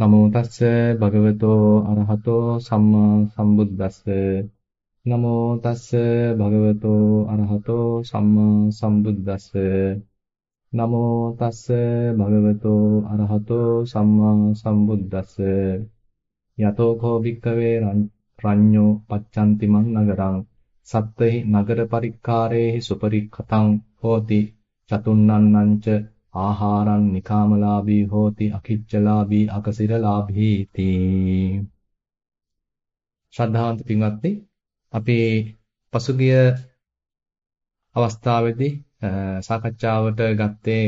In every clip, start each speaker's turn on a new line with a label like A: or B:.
A: නමෝ තස්ස භගවතෝ අරහතෝ සම්මා සම්බුද්දස්ස. නමෝ තස්ස භගවතෝ අරහතෝ සම්මා සම්බුද්දස්ස. නමෝ තස්ස භගවතෝ අරහතෝ සම්මා සම්බුද්දස්ස. යතෝ කෝ වික්කවේ රඤ්ඤෝ පච්ඡන්ති මං නගරං. සත්තෙහි නගර පරික්කාරේහි සුපරික්ඛතං හෝති චතුන්නන්නංච ආහාරං නිකාමලාභී හෝති අකිච්චලාභී අකසිරලාභී තී ශ්‍රද්ධාවන්ත පින්වත්නි අපි පසුගිය අවස්ථාවේදී සාකච්ඡාවට ගත්තේ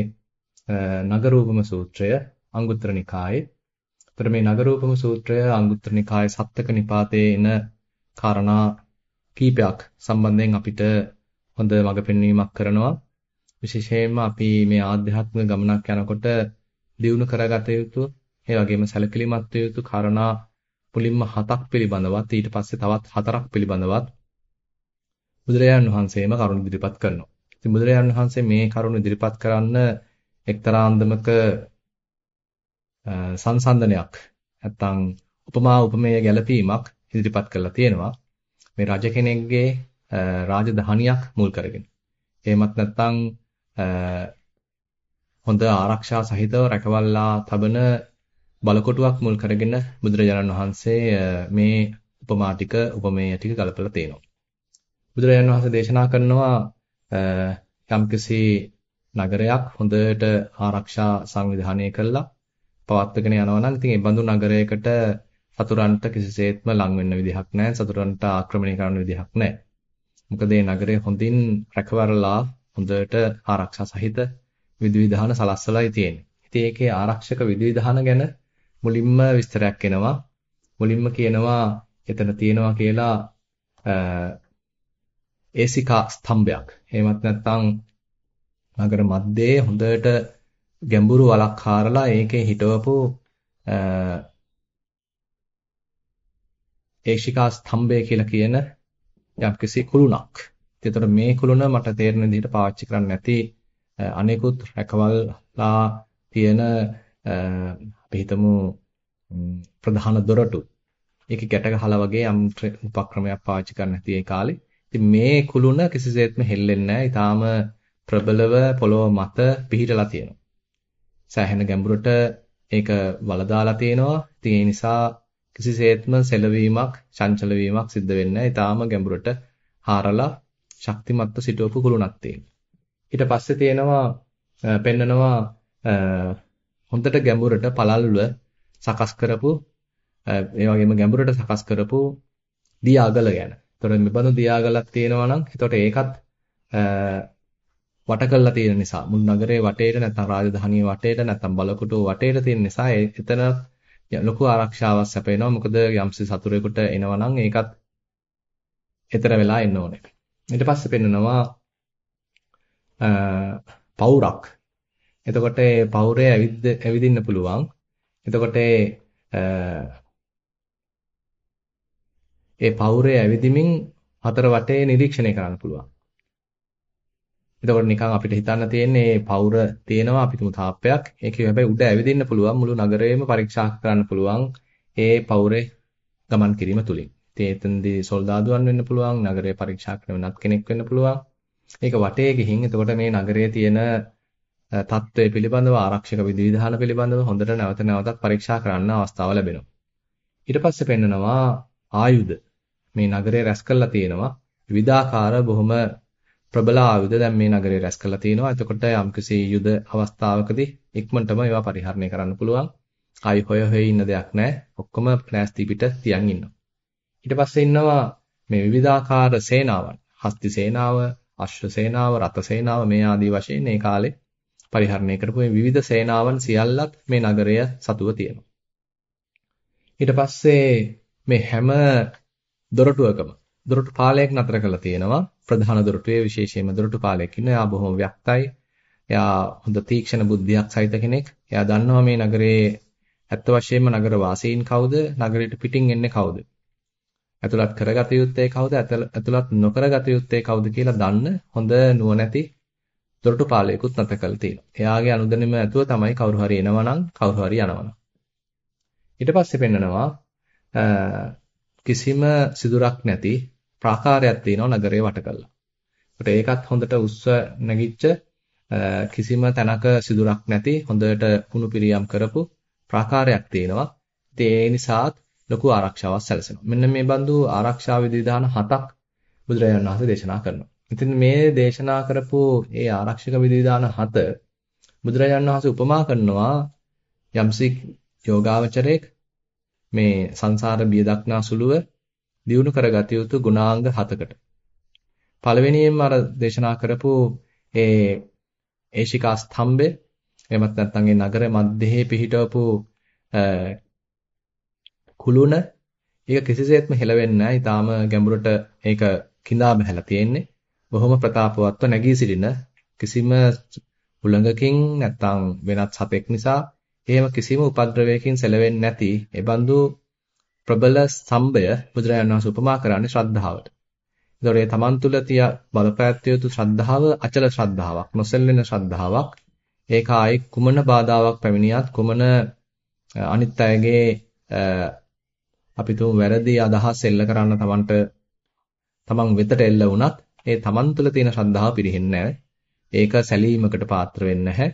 A: නගරූපම සූත්‍රය අංගුත්තර නිකායේ. ඒතර මේ නගරූපම සූත්‍රය අංගුත්තර නිකායේ සත්තක නිපාතයේ එන කාරණා කීපයක් සම්බන්ධයෙන් අපිට හොඳ මඟ පෙන්වීමක් කරනවා. විශේෂයෙන්ම අපි මේ ආධ්‍යාත්මික ගමනක් යනකොට දියුණු කරගත යුතු ඒ වගේම සැලකිලිමත් විය යුතු කාරණා මුලින්ම හතක් පිළිබඳවත් ඊට පස්සේ තවත් හතරක් පිළිබඳවත් බුදුරජාණන් වහන්සේම කරුණ ඉදිරිපත් කරනවා. ඉතින් බුදුරජාණන් වහන්සේ මේ කරුණ ඉදිරිපත් කරන්න එක්තරා අන්දමක සංසන්දනයක් නැත්තම් උපමා උපමේය ගැලපීමක් ඉදිරිපත් කරලා තියෙනවා. මේ රජ කෙනෙක්ගේ රාජධානියක් මුල් කරගෙන. එහෙමත් නැත්නම් හොඳ ආරක්ෂා සහිතව රැකවල්ලා තබන බලකොටුවක් මුල් කරගෙන බුදුරජාණන් වහන්සේ මේ උපමා ටික උපමේය ටික ගලපලා තියෙනවා. බුදුරජාණන් වහන්සේ දේශනා කරනවා යම්කිසි නගරයක් හොඳට ආරක්ෂා සංවිධානය කළා පවත්වගෙන යනවා නම් ඉතින් ඒ බඳු නගරයකට සතුරන්ට කිසිසේත්ම ලං වෙන්න විදිහක් නැහැ සතුරන්ට ආක්‍රමණය කරන්න විදිහක් නැහැ. මොකද මේ නගරය හොඳින් රැකවරලා හොඳට ආරක්ෂා සහිත විධිවිධාන සලස්සලායි තියෙන්නේ. ඉතින් ඒකේ ආරක්ෂක විධිවිධාන ගැන මුලින්ම විස්තරයක් එනවා. මුලින්ම කියනවා එතන තියෙනවා කියලා ඒසිකා ස්තම්භයක්. එහෙමත් නැත්නම් නගර මැද්දේ හොඳට ගැඹුරු වලක් හාරලා ඒකේ හිටවපු ඒශිකා ස්තම්භය කියලා කියන යම්කිසි කුළුණක්. ඒතර මේ කුළුණ මට තේරෙන විදිහට පාවිච්චි කරන්න නැති අනෙකුත් රැකවල්ලා තියෙන අපි හිතමු ප්‍රධාන දොරටු. ඒකේ ගැට ගහලා වගේ යම් උපක්‍රමයක් පාවිච්චි කරන්න නැති ඒ කාලේ. ඉතින් මේ කුළුණ කිසිසේත්ම හෙල්ලෙන්නේ නැහැ. ඊටාම ප්‍රබලව පොළොව මත පිහිටලා තියෙනවා. සෑහෙන ගැඹුරට ඒක වලදාලා තියෙනවා. ඉතින් ඒ නිසා කිසිසේත්ම සෙලවීමක්, චංචල වීමක් සිද්ධ වෙන්නේ නැහැ. ඊටාම ගැඹුරට හාරලා ශක්තිමත්ව සිටවපු කුළුණක් තියෙනවා. ඊට පස්සේ තියෙනවා පෙන්නනවා හොඳට ගැඹුරට පළල්ව සකස් කරපු ඒ වගේම ගැඹුරට සකස් කරපු දියාගල ගැන. ඒතකොට මේ බඳු දියාගලක් තියෙනවා නම් එතකොට ඒකත් වට කරලා තියෙන නිසා මුළු නගරේ වටේට නැත්නම් රාජධානියේ වටේට නැත්නම් බලකොටුව වටේට තියෙන නිසා එතන ලොකු ආරක්ෂාවක් සැපේනවා. මොකද යම්සි සතුරෙකුට එනවා නම් ඒකත් ඊතර වෙලා එන්න ඕනේ. ඊට පස්සේ පෙන්නනවා පවුරක්. එතකොට ඒ පවුරේ ඇවිද්ද ඇවිදින්න පුළුවන්. එතකොට ඒ පවුරේ ඇවිදිමින් හතර වටේ නිරීක්ෂණය කරන්න පුළුවන්. එතකොට නිකන් අපිට හිතන්න තියෙන්නේ මේ පවුර තියෙනවා අපි තුමු තාප්පයක්. ඒකේ හැබැයි උඩ ඇවිදින්න පුළුවන් මුළු නගරයේම පරීක්ෂා කරන්න පුළුවන් ඒ පවුරේ ගමන් කිරීම තුලින්. ඉතින් එතනදී සොල්දාදුවන් වෙන්න පුළුවන්, නගරය පරීක්ෂා කරන වෙනත් කෙනෙක් වෙන්න පුළුවන්. ඒක වටේ ගිහින් එතකොට මේ නගරයේ තියෙන තත්ත්වය පිළිබඳව ආරක්ෂක විධිවිධාන පිළිබඳව හොඳට නැවත නැවතත් පරීක්ෂා කරන්න අවස්ථාව ලැබෙනවා. ඊට පස්සේ පෙන්නනවා ආයුධ. මේ නගරේ රැස් කරලා තියෙනවා. විවිධාකාර බොහොම ප්‍රබල ආයුධ දැන් මේ නගරේ රැස් කරලා තියෙනවා. එතකොට යම්කිසි යුද අවස්ථාවකදී ඉක්මනටම ඒවා පරිහරණය කරන්න පුළුවන්. ආයි හොය හොය ඉන්න දෙයක් නැහැ. ඔක්කොම ප්ලාස්ටික් පිට තියන් ඉන්නවා. ඊට පස්සේ ඉන්නවා මේ විවිධාකාර සේනාවන්. හස්ති සේනාව, අශ්ව සේනාව, රත සේනාව මේ ආදී වශයෙන් මේ කාලේ පරිහරණය කරපු මේ විවිධ සේනාවන් සියල්ලත් මේ නගරය සතුව තියෙනවා. ඊට පස්සේ මේ හැම දොරටුවකම දොරටු පාලයක් නතර කරලා තියෙනවා. ප්‍රධාන දොරටුවේ විශේෂයෙන්ම දොරටු පාලයක් ඉන්න. එයා බොහොම ව්‍යක්තයි. එයා හොඳ තීක්ෂණ බුද්ධියක් සහිත කෙනෙක්. එයා දන්නවා මේ නගරේ ඇත්ත වශයෙන්ම නගර වාසීන් කවුද? නගරයට පිටින් එන්නේ කවුද? ඇතුළත් කරගත යුත්තේ කවුද ඇතුළත් නොකරගත යුත්තේ කවුද කියලා දන්න හොඳ නුවණැති දොරටු පාලයකුත් නැත කළ තියෙනවා. එයාගේ අනුදැනීම ඇතුව තමයි කවුරු හරි එනවා නම් කවුරු හරි යනවා නම්. ඊට පස්සේ පෙන්නනවා කිසිම සිදුරක් නැති ප්‍රාකාරයක් තියෙනවා නගරේ වට කළා. ඒකට ඒකත් හොඳට උස්ව නැගිච්ච කිසිම තැනක සිදුරක් නැති හොඳට කුණු පිරියම් කරපු ප්‍රාකාරයක් තියෙනවා. ඉතින් ඒ නිසාත් ලොකු ආරක්ෂාවක් සැලසෙනවා. මෙන්න මේ බඳු ආරක්ෂා විධිවිධාන හතක් බුදුරජාණන් වහන්සේ දේශනා කරනවා. ඉතින් මේ දේශනා කරපු ඒ ආරක්ෂක විධිවිධාන හත බුදුරජාණන් වහන්සේ උපමා කරනවා යම්සි යෝගාවචරයක මේ සංසාර බිය දක්නා සුළුව දියුණු කරගත යුතු ගුණාංග හතකට. පළවෙනියෙන්ම අර දේශනා කරපු ඒ ඒශිකා ස්තම්භය එමත් නැත්නම් ඒ නගර මැදෙහි පිහිටවපු කුළුණ ඒක කිසිසේත්ම හෙලවෙන්නේ නැහැ. ඊටාම ගැඹුරට ඒක කිඳා බහැලා තියෙන්නේ. බොහොම ප්‍රතාපවත්ව නැගී සිටින කිසිම උලඟකින් නැත්නම් වෙනත් සතෙක් නිසා එහෙම කිසිම උපද්‍රවයකින් සැලවෙන්නේ නැති ඒ බඳු ප්‍රබල ස්තම්භය බුදුරජාණන් වහන්සේ උපමා කරන්නේ ශ්‍රද්ධාවට. ඒතකොට ඒ තමන් තුළ තිය බලපෑත්‍ය යුතු ශ්‍රද්ධාව අචල ශ්‍රද්ධාවක්, නොසෙල්වෙන ශ්‍රද්ධාවක්. ඒක ආයි කුමන බාධාවක් පැමිණියත් කුමන අනිත් අයගේ අපි තුමු වැරදි අදහස් එල්ල කරන්න තමන්ට තමන් වෙතට එල්ල වුණත් ඒ තමන් තුළ තියෙන ශ්‍රද්ධාව පිරෙන්නේ ඒක සැලීමකට පාත්‍ර වෙන්නේ නැහැ.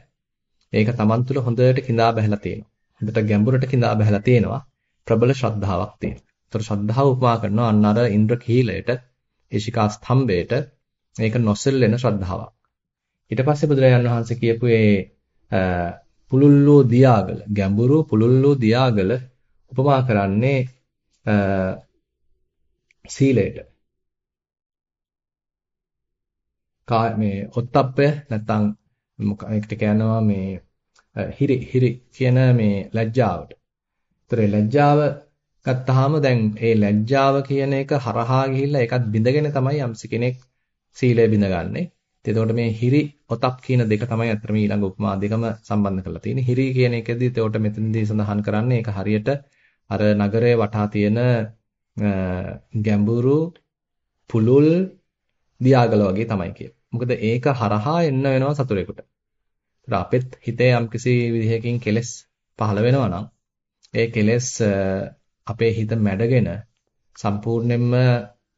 A: ඒක තමන් තුළ හොඳට கிඳා බහැලා තියෙනවා. හොඳට ගැඹුරට கிඳා බහැලා තියෙනවා. ප්‍රබල ශ්‍රද්ධාවක් තියෙනවා. ඒතර ශ්‍රද්ධාව උපමා කරනවා අන්න අර ඉන්ද්‍ර කීලයට, ඒශිකා ස්තම්භයට මේක නොසෙල්ලෙන ශ්‍රද්ධාවක්. ඊට පස්සේ බුදුරජාණන් වහන්සේ කියපු ඒ පුලුල්ලෝ දියාගල, ගැඹුරු පුලුල්ලෝ දියාගල උපමා කරන්නේ සීලයට. කා මේ ඔත්තප්පය නැත්නම් මොකක්ද කියනවා මේ හිරි හිරි කියන මේ ලැජ්ජාවට. ඒතර ලැජ්ජාව ගත්තාම දැන් ඒ ලැජ්ජාව කියන එක හරහා ගිහිල්ලා ඒකත් බිඳගෙන තමයි යම්සි කෙනෙක් සීලය බිඳගන්නේ. එතකොට මේ හිරි ඔතප් කියන දෙක තමයි අතර මේ ඊළඟ උපමා දෙකම සම්බන්ධ කරලා තියෙන්නේ. හිරි කියන එකදී එතකොට මෙතනදී සඳහන් කරන්නේ ඒක හරියට අර නගරය වටා තියෙන ගැඹුරු පුලුල් දියාගල වගේ තමයි කියේ. මොකද ඒක හරහා එන්න වෙනවා සතුරෙකුට. ඒතර අපෙත් හිතේ යම්කිසි විදිහකින් කෙලෙස් පහළ වෙනවා නම් ඒ කෙලෙස් අපේ හිත මැඩගෙන සම්පූර්ණයෙන්ම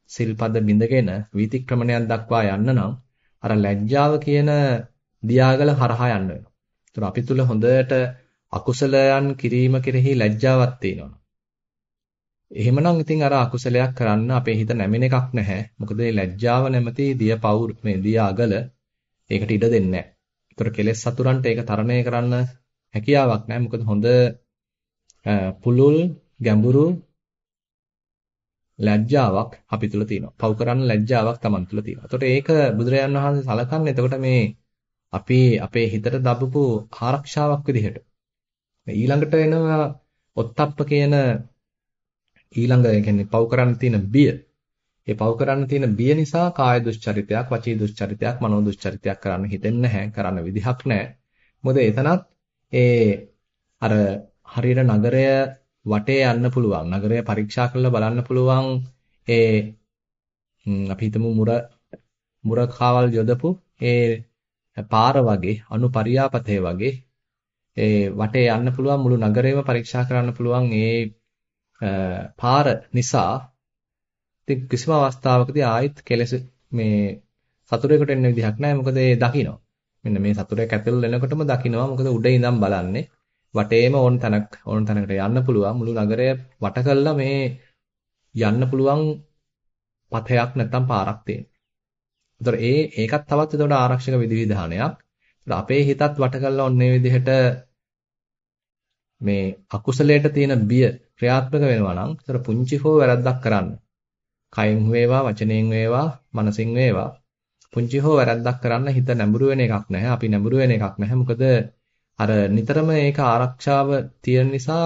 A: සිල්පද බිඳගෙන වීතික්‍රමණයක් දක්වා යන්න නම් අර ලැජ්ජාව කියන දියාගල හරහා යන්න වෙනවා. ඒතර අපි තුල හොඳට අකුසලයන් කිරීම කෙරෙහි ලැජ්ජාවක් තියෙනවා. එහෙමනම් ඉතින් අර අකුසලයක් කරන්න අපේ හිත නැමෙන එකක් නැහැ. මොකද මේ ලැජ්ජාව නැමැති දිය පවුර මේ දිය අගල ඒකට ඉඩ දෙන්නේ නැහැ. ඒතර කෙලෙස් සතුරන්ට ඒක තරණය කරන්න හැකියාවක් නැහැ. මොකද හොඳ පුලුල් ගැඹුරු ලැජ්ජාවක් අපි තුල තියෙනවා. පව් කරන්න ලැජ්ජාවක් Taman තුල තියෙනවා. එතකොට ඒක බුදුරජාන් වහන්සේ සලකන්නේ එතකොට මේ අපි අපේ හිතට දබපු ආරක්ෂාවක් විදිහට. ඊළඟට එනවා ඔත්තප්ප කියන ඊළඟ ඒ කියන්නේ පව් කරන්න තියෙන බිය. ඒ පව් කරන්න තියෙන බිය නිසා කාය දුස්චරිතයක්, වචී දුස්චරිතයක්, මනෝ දුස්චරිතයක් කරන්න හිතෙන්නේ නැහැ, කරන්න විදිහක් නැහැ. මොකද එතනත් ඒ අර හරියට නගරය වටේ යන්න පුළුවන්. නගරය පරීක්ෂා කරලා බලන්න පුළුවන් ඒ අපි හිතමු මුර මුර කාවල් යොදපු ඒ පාර වගේ අනුපරියාපතේ වගේ ඒ වටේ යන්න පුළුවන් මුළු නගරේම පරීක්ෂා කරන්න පුළුවන් ඒ පාර නිසා ඉතින් කිසිම අවස්ථාවකදී ආයෙත් කෙලෙස මේ සතුරේකට එන්න විදිහක් නැහැ මොකද ඒ දකින්න. මෙන්න මේ සතුරේක ඇතුල් වෙනකොටම දකින්නවා මොකද උඩ ඉඳන් බලන්නේ වටේම ඕන තැනක් ඕන තැනකට යන්න පුළුවන් මුළු නගරය වට කළා මේ යන්න පුළුවන් පථයක් නැත්තම් පාරක් තියෙනවා. ඒතර ඒ ඒකත් තවත් එතකොට ආරක්ෂක විධිවිධානයක්. අපේ හිතත් වට කළා ඔන්නේ විදිහට මේ අකුසලයට තියෙන බිය ක්‍රියාත්මක වෙනවා නම් ඒතර පුංචි හෝ වැරද්දක් කරන්න. කයින් වේවා, වචනයෙන් වේවා, මනසින් වේවා පුංචි හෝ වැරද්දක් කරන්න හිත නැඹුරු වෙන එකක් නැහැ. අපි නැඹුරු වෙන එකක් නැහැ. මොකද අර නිතරම ඒක ආරක්ෂාව තියෙන නිසා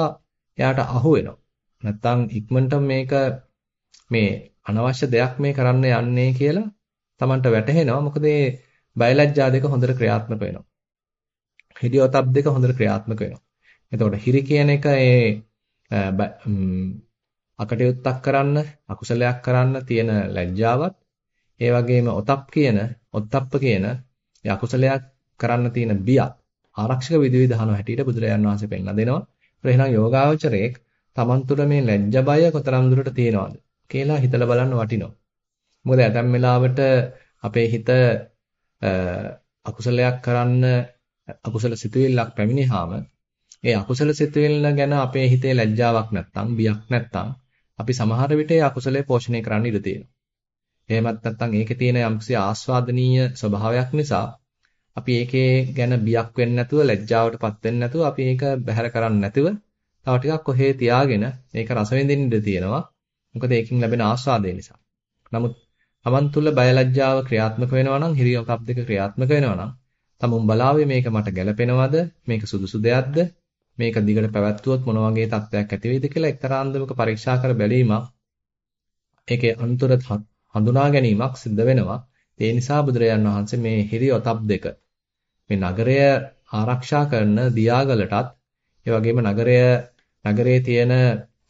A: එයාට අහු වෙනවා. නැත්තම් ඉක්මනට මේක මේ අනවශ්‍ය දෙයක් මේ කරන්න යන්නේ කියලා Tamanට වැටහෙනවා. මොකද මේ බයලජ්ජා දෙක හොඳට ක්‍රියාත්මක වෙනවා. හිඩියොතප් දෙක හොඳට ක්‍රියාත්මක වෙනවා. එතකොට හිරි කියන එක ඒ අකටයුත්තක් කරන්න, අකුසලයක් කරන්න තියෙන ලැජ්ජාවත් ඒ වගේම ඔතප් කියන, ඔත්තප්ප කියන ඒ අකුසලයක් කරන්න තියෙන බියත් ආරක්ෂක විධිවිධාන හැටියට බුදුරජාන් වහන්සේ පෙන්ලා දෙනවා. එහෙනම් යෝගාවචරයේ Taman තුළ මේ ලැජ්ජ බය කොතරම් දුරට තියෙනවද කියලා හිතලා බලන්න වටිනවා. මොකද ඇතැම් වෙලාවට අපේ හිත අකුසලයක් කරන්න අකුසල සිතුවිල්ලක් පැමිණිහාම ඒ අකුසල සිතුවිල්ල ගැන අපේ හිතේ ලැජ්ජාවක් නැත්තම් බියක් නැත්තම් අපි සමහර විට ඒ අකුසලයේ පෝෂණය කරන්න ඉඩ තියෙනවා. එහෙමත් නැත්තම් ඒකේ තියෙන යම්කිසි ආස්වාදනීය ස්වභාවයක් නිසා අපි ඒකේ ගැන බියක් වෙන්නේ නැතුව ලැජ්ජාවටපත් වෙන්නේ නැතුව අපි ඒක බැහැර කරන්නේ නැතුව තව ටිකක් කොහේ තියාගෙන ඒක රස විඳින්න ඉඩ තියෙනවා. මොකද ඒකින් ලැබෙන ආස්වාදය නිසා. නමුත් Taman තුල බයලජ්ජාව ක්‍රියාත්මක වෙනවා නම් හිරියොකප් දෙක ක්‍රියාත්මක වෙනවා නම් තමුන් බලාවේ මේක මට ගැළපෙනවද? මේක සුදුසු දෙයක්ද? මේක දිගට පැවැත්වුවොත් මොන වගේ තත්ත්වයක් ඇති වෙයිද කියලා එක්තරා අන්දමක පරීක්ෂා කර බැලීමක් ඒකේ අන්තර හඳුනා ගැනීමක් සිද්ධ වෙනවා. ඒ නිසා බුදුරජාන් වහන්සේ මේ හිරියොතප් දෙක මේ නගරය ආරක්ෂා කරන දියාගලටත් ඒ වගේම නගරය නගරයේ තියෙන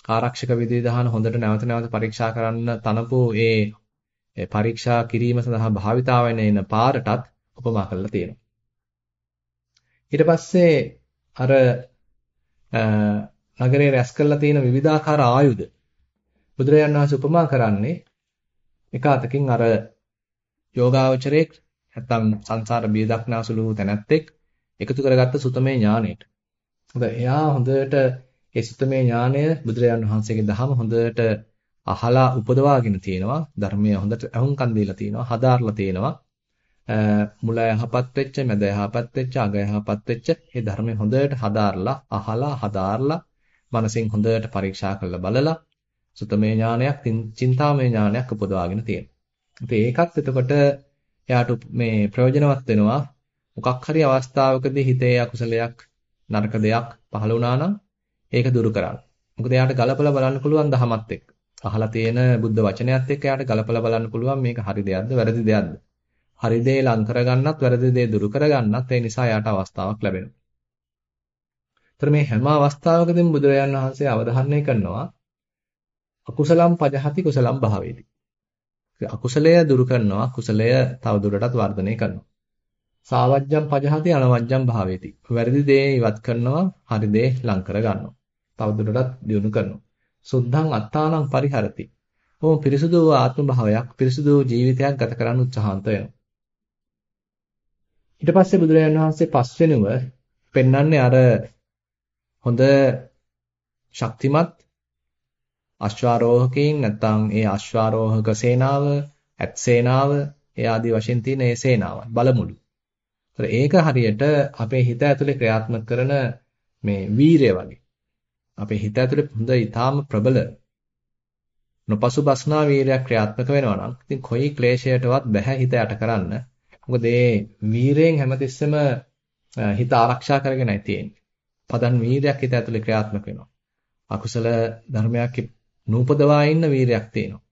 A: ආරක්ෂක විධිවිධාන හොඳට නැවත නැවත පරීක්ෂා කරන්න තනපු ඒ පරීක්ෂා කිරීම සඳහා භාවිතා වෙන එන පාරටත් උපමා කරලා තියෙනවා. ඊට පස්සේ අර නගරේ රැස් කරලා තියෙන විවිධාකාර ආයුධ බුදුරජාණන් වහන්සේ උපමා කරන්නේ එක අතකින් අර යෝගාවචරයේ නැත්තම් සංසාර බිය දක්නාසුළු තැනැත්තෙක් එකතු කරගත්ත සුතමේ ඥාණයට. මොකද එයා හොඳට ඒ සුතමේ ඥාණය බුදුරජාණන් වහන්සේගේ දහම හොඳට අහලා උපදවාගෙන තියෙනවා. ධර්මය හොඳට අහුම්කම් දීලා තියෙනවා. හදාarලා තියෙනවා. මුල යහපත් වෙච්ච, මැද යහපත් වෙච්ච, අග යහපත් වෙච්ච මේ ධර්මය හොඳට හදාarලා, අහලා, හදාarලා මනසින් හොඳට පරීක්ෂා කරලා බලලා සුතමේ ඥානයක්, චින්තාමේ ඥානයක් උපදවාගෙන තියෙනවා. ඉතින් ඒකත් එතකොට එයාට මේ ප්‍රයෝජනවත් වෙනවා. මොකක් හරි අවස්ථාවකදී හිතේ අකුසලයක්, නරක දෙයක් පහළ වුණා නම් ඒක දුරු කරන්න. මොකද එයාට ගලපලා බලන්න පුළුවන් දහමත් එක්ක. අහලා තියෙන බුද්ධ වචනයත් එක්ක එයාට ගලපලා බලන්න පුළුවන් මේක හරි දෙයක්ද වැරදි දෙයක්ද. හරි දේ ලං කරගන්නත් වැරදි දේ දුරු කරගන්නත් ඒ නිසා එයාට අවස්ථාවක් ලැබෙනවා. ତර මේ හැම අවස්ථාවකදීම බුදුරජාන් වහන්සේ අවධාරණය කරනවා අකුසලම් පජහති කුසලම් භාවේති. අකුසලය දුරු කරනවා කුසලය තව දුරටත් වර්ධනය කරනවා. සාවජ්ජම් පජහති අනවජ්ජම් භාවේති. වැරදි දේ ඉවත් කරනවා හරි දේ ලං කර ගන්නවා. තව දුරටත් දියුණු කරනවා. සුද්ධං අත්තානං පරිහරති. ඕම පිරිසුදු ආත්ම භාවයක් පිරිසුදු ජීවිතයක් ගත කරන්න උත්සාහන්ත වෙනවා. ඊට පස්සේ බුදුරජාණන් වහන්සේ පස්වෙනුව පෙන්වන්නේ අර හොඳ ශක්තිමත් අශ්වාරෝහකයින් නැත්නම් ඒ අශ්වාරෝහක සේනාව, ඇත් සේනාව, ඒ ආදී වශයෙන් තියෙන ඒ සේනාවන් බලමුළු. ඒක හරියට අපේ හිත ඇතුලේ ක්‍රියාත්මක කරන මේ වීරය වගේ. අපේ හිත ඇතුලේ හොඳ ඊටාම ප්‍රබල නොපසුබස්නා වීරයක් ක්‍රියාත්මක වෙනවා නම් ඉතින් කොයි ක්ලේශයටවත් බැහැ හිත යට කරන්න. මොකද මේ වීරයෙන් හැමතිස්සෙම හිත ආරක්ෂා කරගෙනයි තියෙන්නේ. පදන් වීරයක් හිත ඇතුලේ ක්‍රියාත්මක වෙනවා. අකුසල ධර්මයක් නූපදවා ඉන්න වීරයක් තියෙනවා.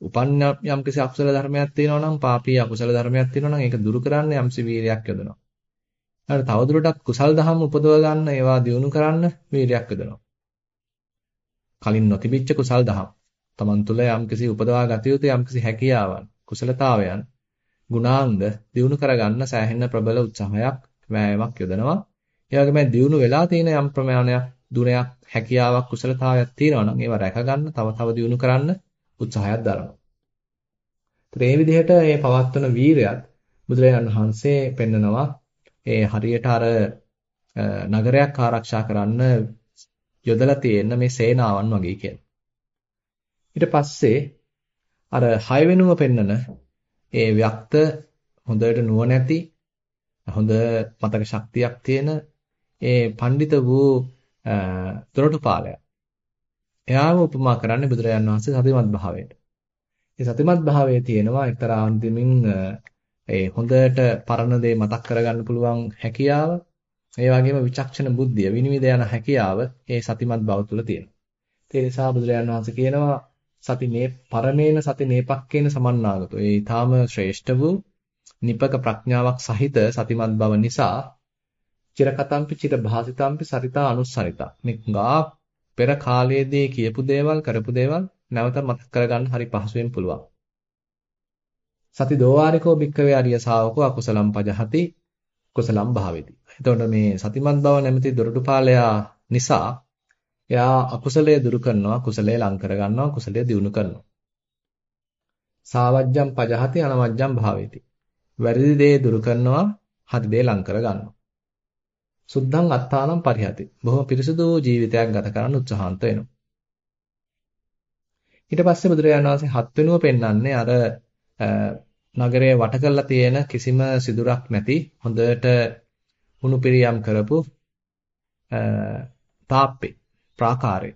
A: උපන්න යම්කිසි අකුසල ධර්මයක් තියෙනවා නම් පාපී අකුසල ධර්මයක් තියෙනවා නම් ඒක දුරු කරන්න යම්සි වීරයක් යොදනවා. ඊට තවදුරටත් කුසල් දහම් උපදව ගන්න ඒවා දියුණු කරන්න වීරයක් යොදනවා. කලින් නොතිබිච්ච කුසල් දහම් තමන් තුළ යම්කිසි උපදවා ගත යුතු යම්කිසි හැකියාවන් කුසලතාවයන් ගුණාංග දියුණු කරගන්න සෑහෙන ප්‍රබල උත්සාහයක් වෑයමක් යොදනවා. ඒ වගේම දියුණු වෙලා තියෙන යම් ප්‍රමාණයක් දුරයක් හැකියාවක් කුසලතාවයක් තියෙනවා නම් ඒවා රැක ගන්න තව තව දියුණු කරන්න උත්සාහයක් දරනවා. ඒ විදිහට මේ පවත්වන වීරයත් බුදුරජාණන් වහන්සේ පෙන්නනවා ඒ හරියට අර නගරයක් ආරක්ෂා කරන්න යොදලා තියෙන මේ සේනාවන් වගේ කියලා. ඊට පස්සේ අර 6 වෙනුව පෙන්නන ඒ ව්‍යක්ත හොඳට නුවණැති හොඳ මතක ශක්තියක් තියෙන ඒ පඬිත වූ දොරටුපාලයා. එයාම උපමා කරන්නේ බුදුරජාන් වහන්සේ සතිමත් භාවයට. ඒ සතිමත් භාවයේ තියෙනවා එක්තරා අන්තිමින් ඒ හොඳට පරණ දේ මතක් කරගන්න පුළුවන් හැකියාව, ඒ වගේම විචක්ෂණ බුද්ධිය, විනිවිද යන හැකියාව ඒ සතිමත් බව තුළ තියෙනවා. ඒ නිසා බුදුරජාන් වහන්සේ කියනවා සති මේ පරමේන සති නේපක්කේන සමන්නාගතෝ. ඒ ඊටාම ශ්‍රේෂ්ඨ වූ නිපක ප්‍රඥාවක් සහිත සතිමත් බව නිසා චිරකතම්පි චිර භාසිතම්පි සරිතා අනුස්සරිතා. මේ ගා පෙර කාලයේදී කියපු දේවල් කරපු දේවල් නැවත මතක් කරගන්න හරි පහසුවෙන් පුළුවන්. සති දෝවාරිකෝ භික්කවේ අරිය ශාවකෝ අකුසලම් පජහති කුසලම් භාවේති. එතකොට මේ සතිමත් බව නැමැති දොරටුපාලයා නිසා එයා අකුසලයේ දුරු කරනවා, කුසලයේ ලං කර ගන්නවා, කුසලයේ දියුණු කරනවා. සාවජ්ජම් පජහති අනවජ්ජම් භාවේති. වැරදි දේ දුරු කරනවා, හරි දේ ලං කර ගන්නවා. සුද්ධං අත්තානම් පරිහති. බොහොම පිරිසුදු ජීවිතයක් ගත කරන්න උත්සාහන්ත වෙනවා. ඊට පස්සේ බුදුරජාණන් වහන්සේ හත් වෙනුව පෙන්වන්නේ අර නගරය වට කරලා තියෙන කිසිම සිදුරක් නැති හොඳට හුණු පිරියම් කරපු තාප්පේ ප්‍රාකාරය.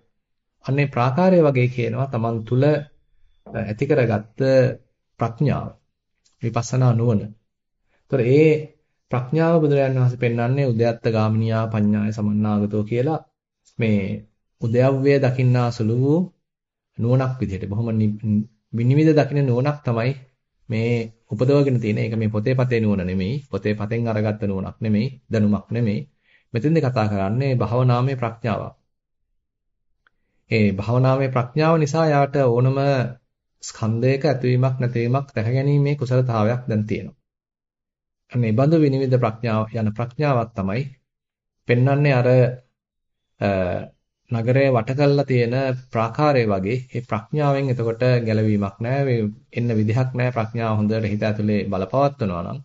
A: අන්නේ ප්‍රාකාරය වගේ කියනවා Taman තුල ඇති කරගත්ත ප්‍රඥාව. විපස්සනා නුවණ. ඒතර ඒ ප්‍රඥාව බුදුරජාණන් වහන්සේ පෙන්වන්නේ උද්‍යත්ත ගාමිනියා පඤ්ඤාය සමන්නාගතෝ කියලා මේ උද්‍යව්‍ය දකින්නා සුළු වූ නුවණක් විදිහට බොහොම විනිවිද දකින්න නුවණක් තමයි මේ උපදවගෙන තියෙන. ඒක මේ පොතේ පතේ නුවණ නෙමෙයි. පොතේ පතෙන් අරගත්ත නුවණක් නෙමෙයි. දැනුමක් නෙමෙයි. මෙතෙන්දී කතා කරන්නේ භාවනාමය ප්‍රඥාවක්. ඒ භාවනාමය ප්‍රඥාව නිසා යාට ඕනම ස්කන්ධයක ඇතිවීමක් නැතිවීමක් දැක ගැනීමේ කුසලතාවයක් දැන් තියෙනවා. අනේ බඳු විනිවිද ප්‍රඥාව යන ප්‍රඥාවක් තමයි පෙන්වන්නේ අර නගරය වට කරලා තියෙන ප්‍රාකාරය වගේ ඒ ප්‍රඥාවෙන් එතකොට ගැලවීමක් නැහැ එන්න විදිහක් නැහැ ප්‍රඥාව හොඳට හිත ඇතුලේ බලපවත්වනවා නම්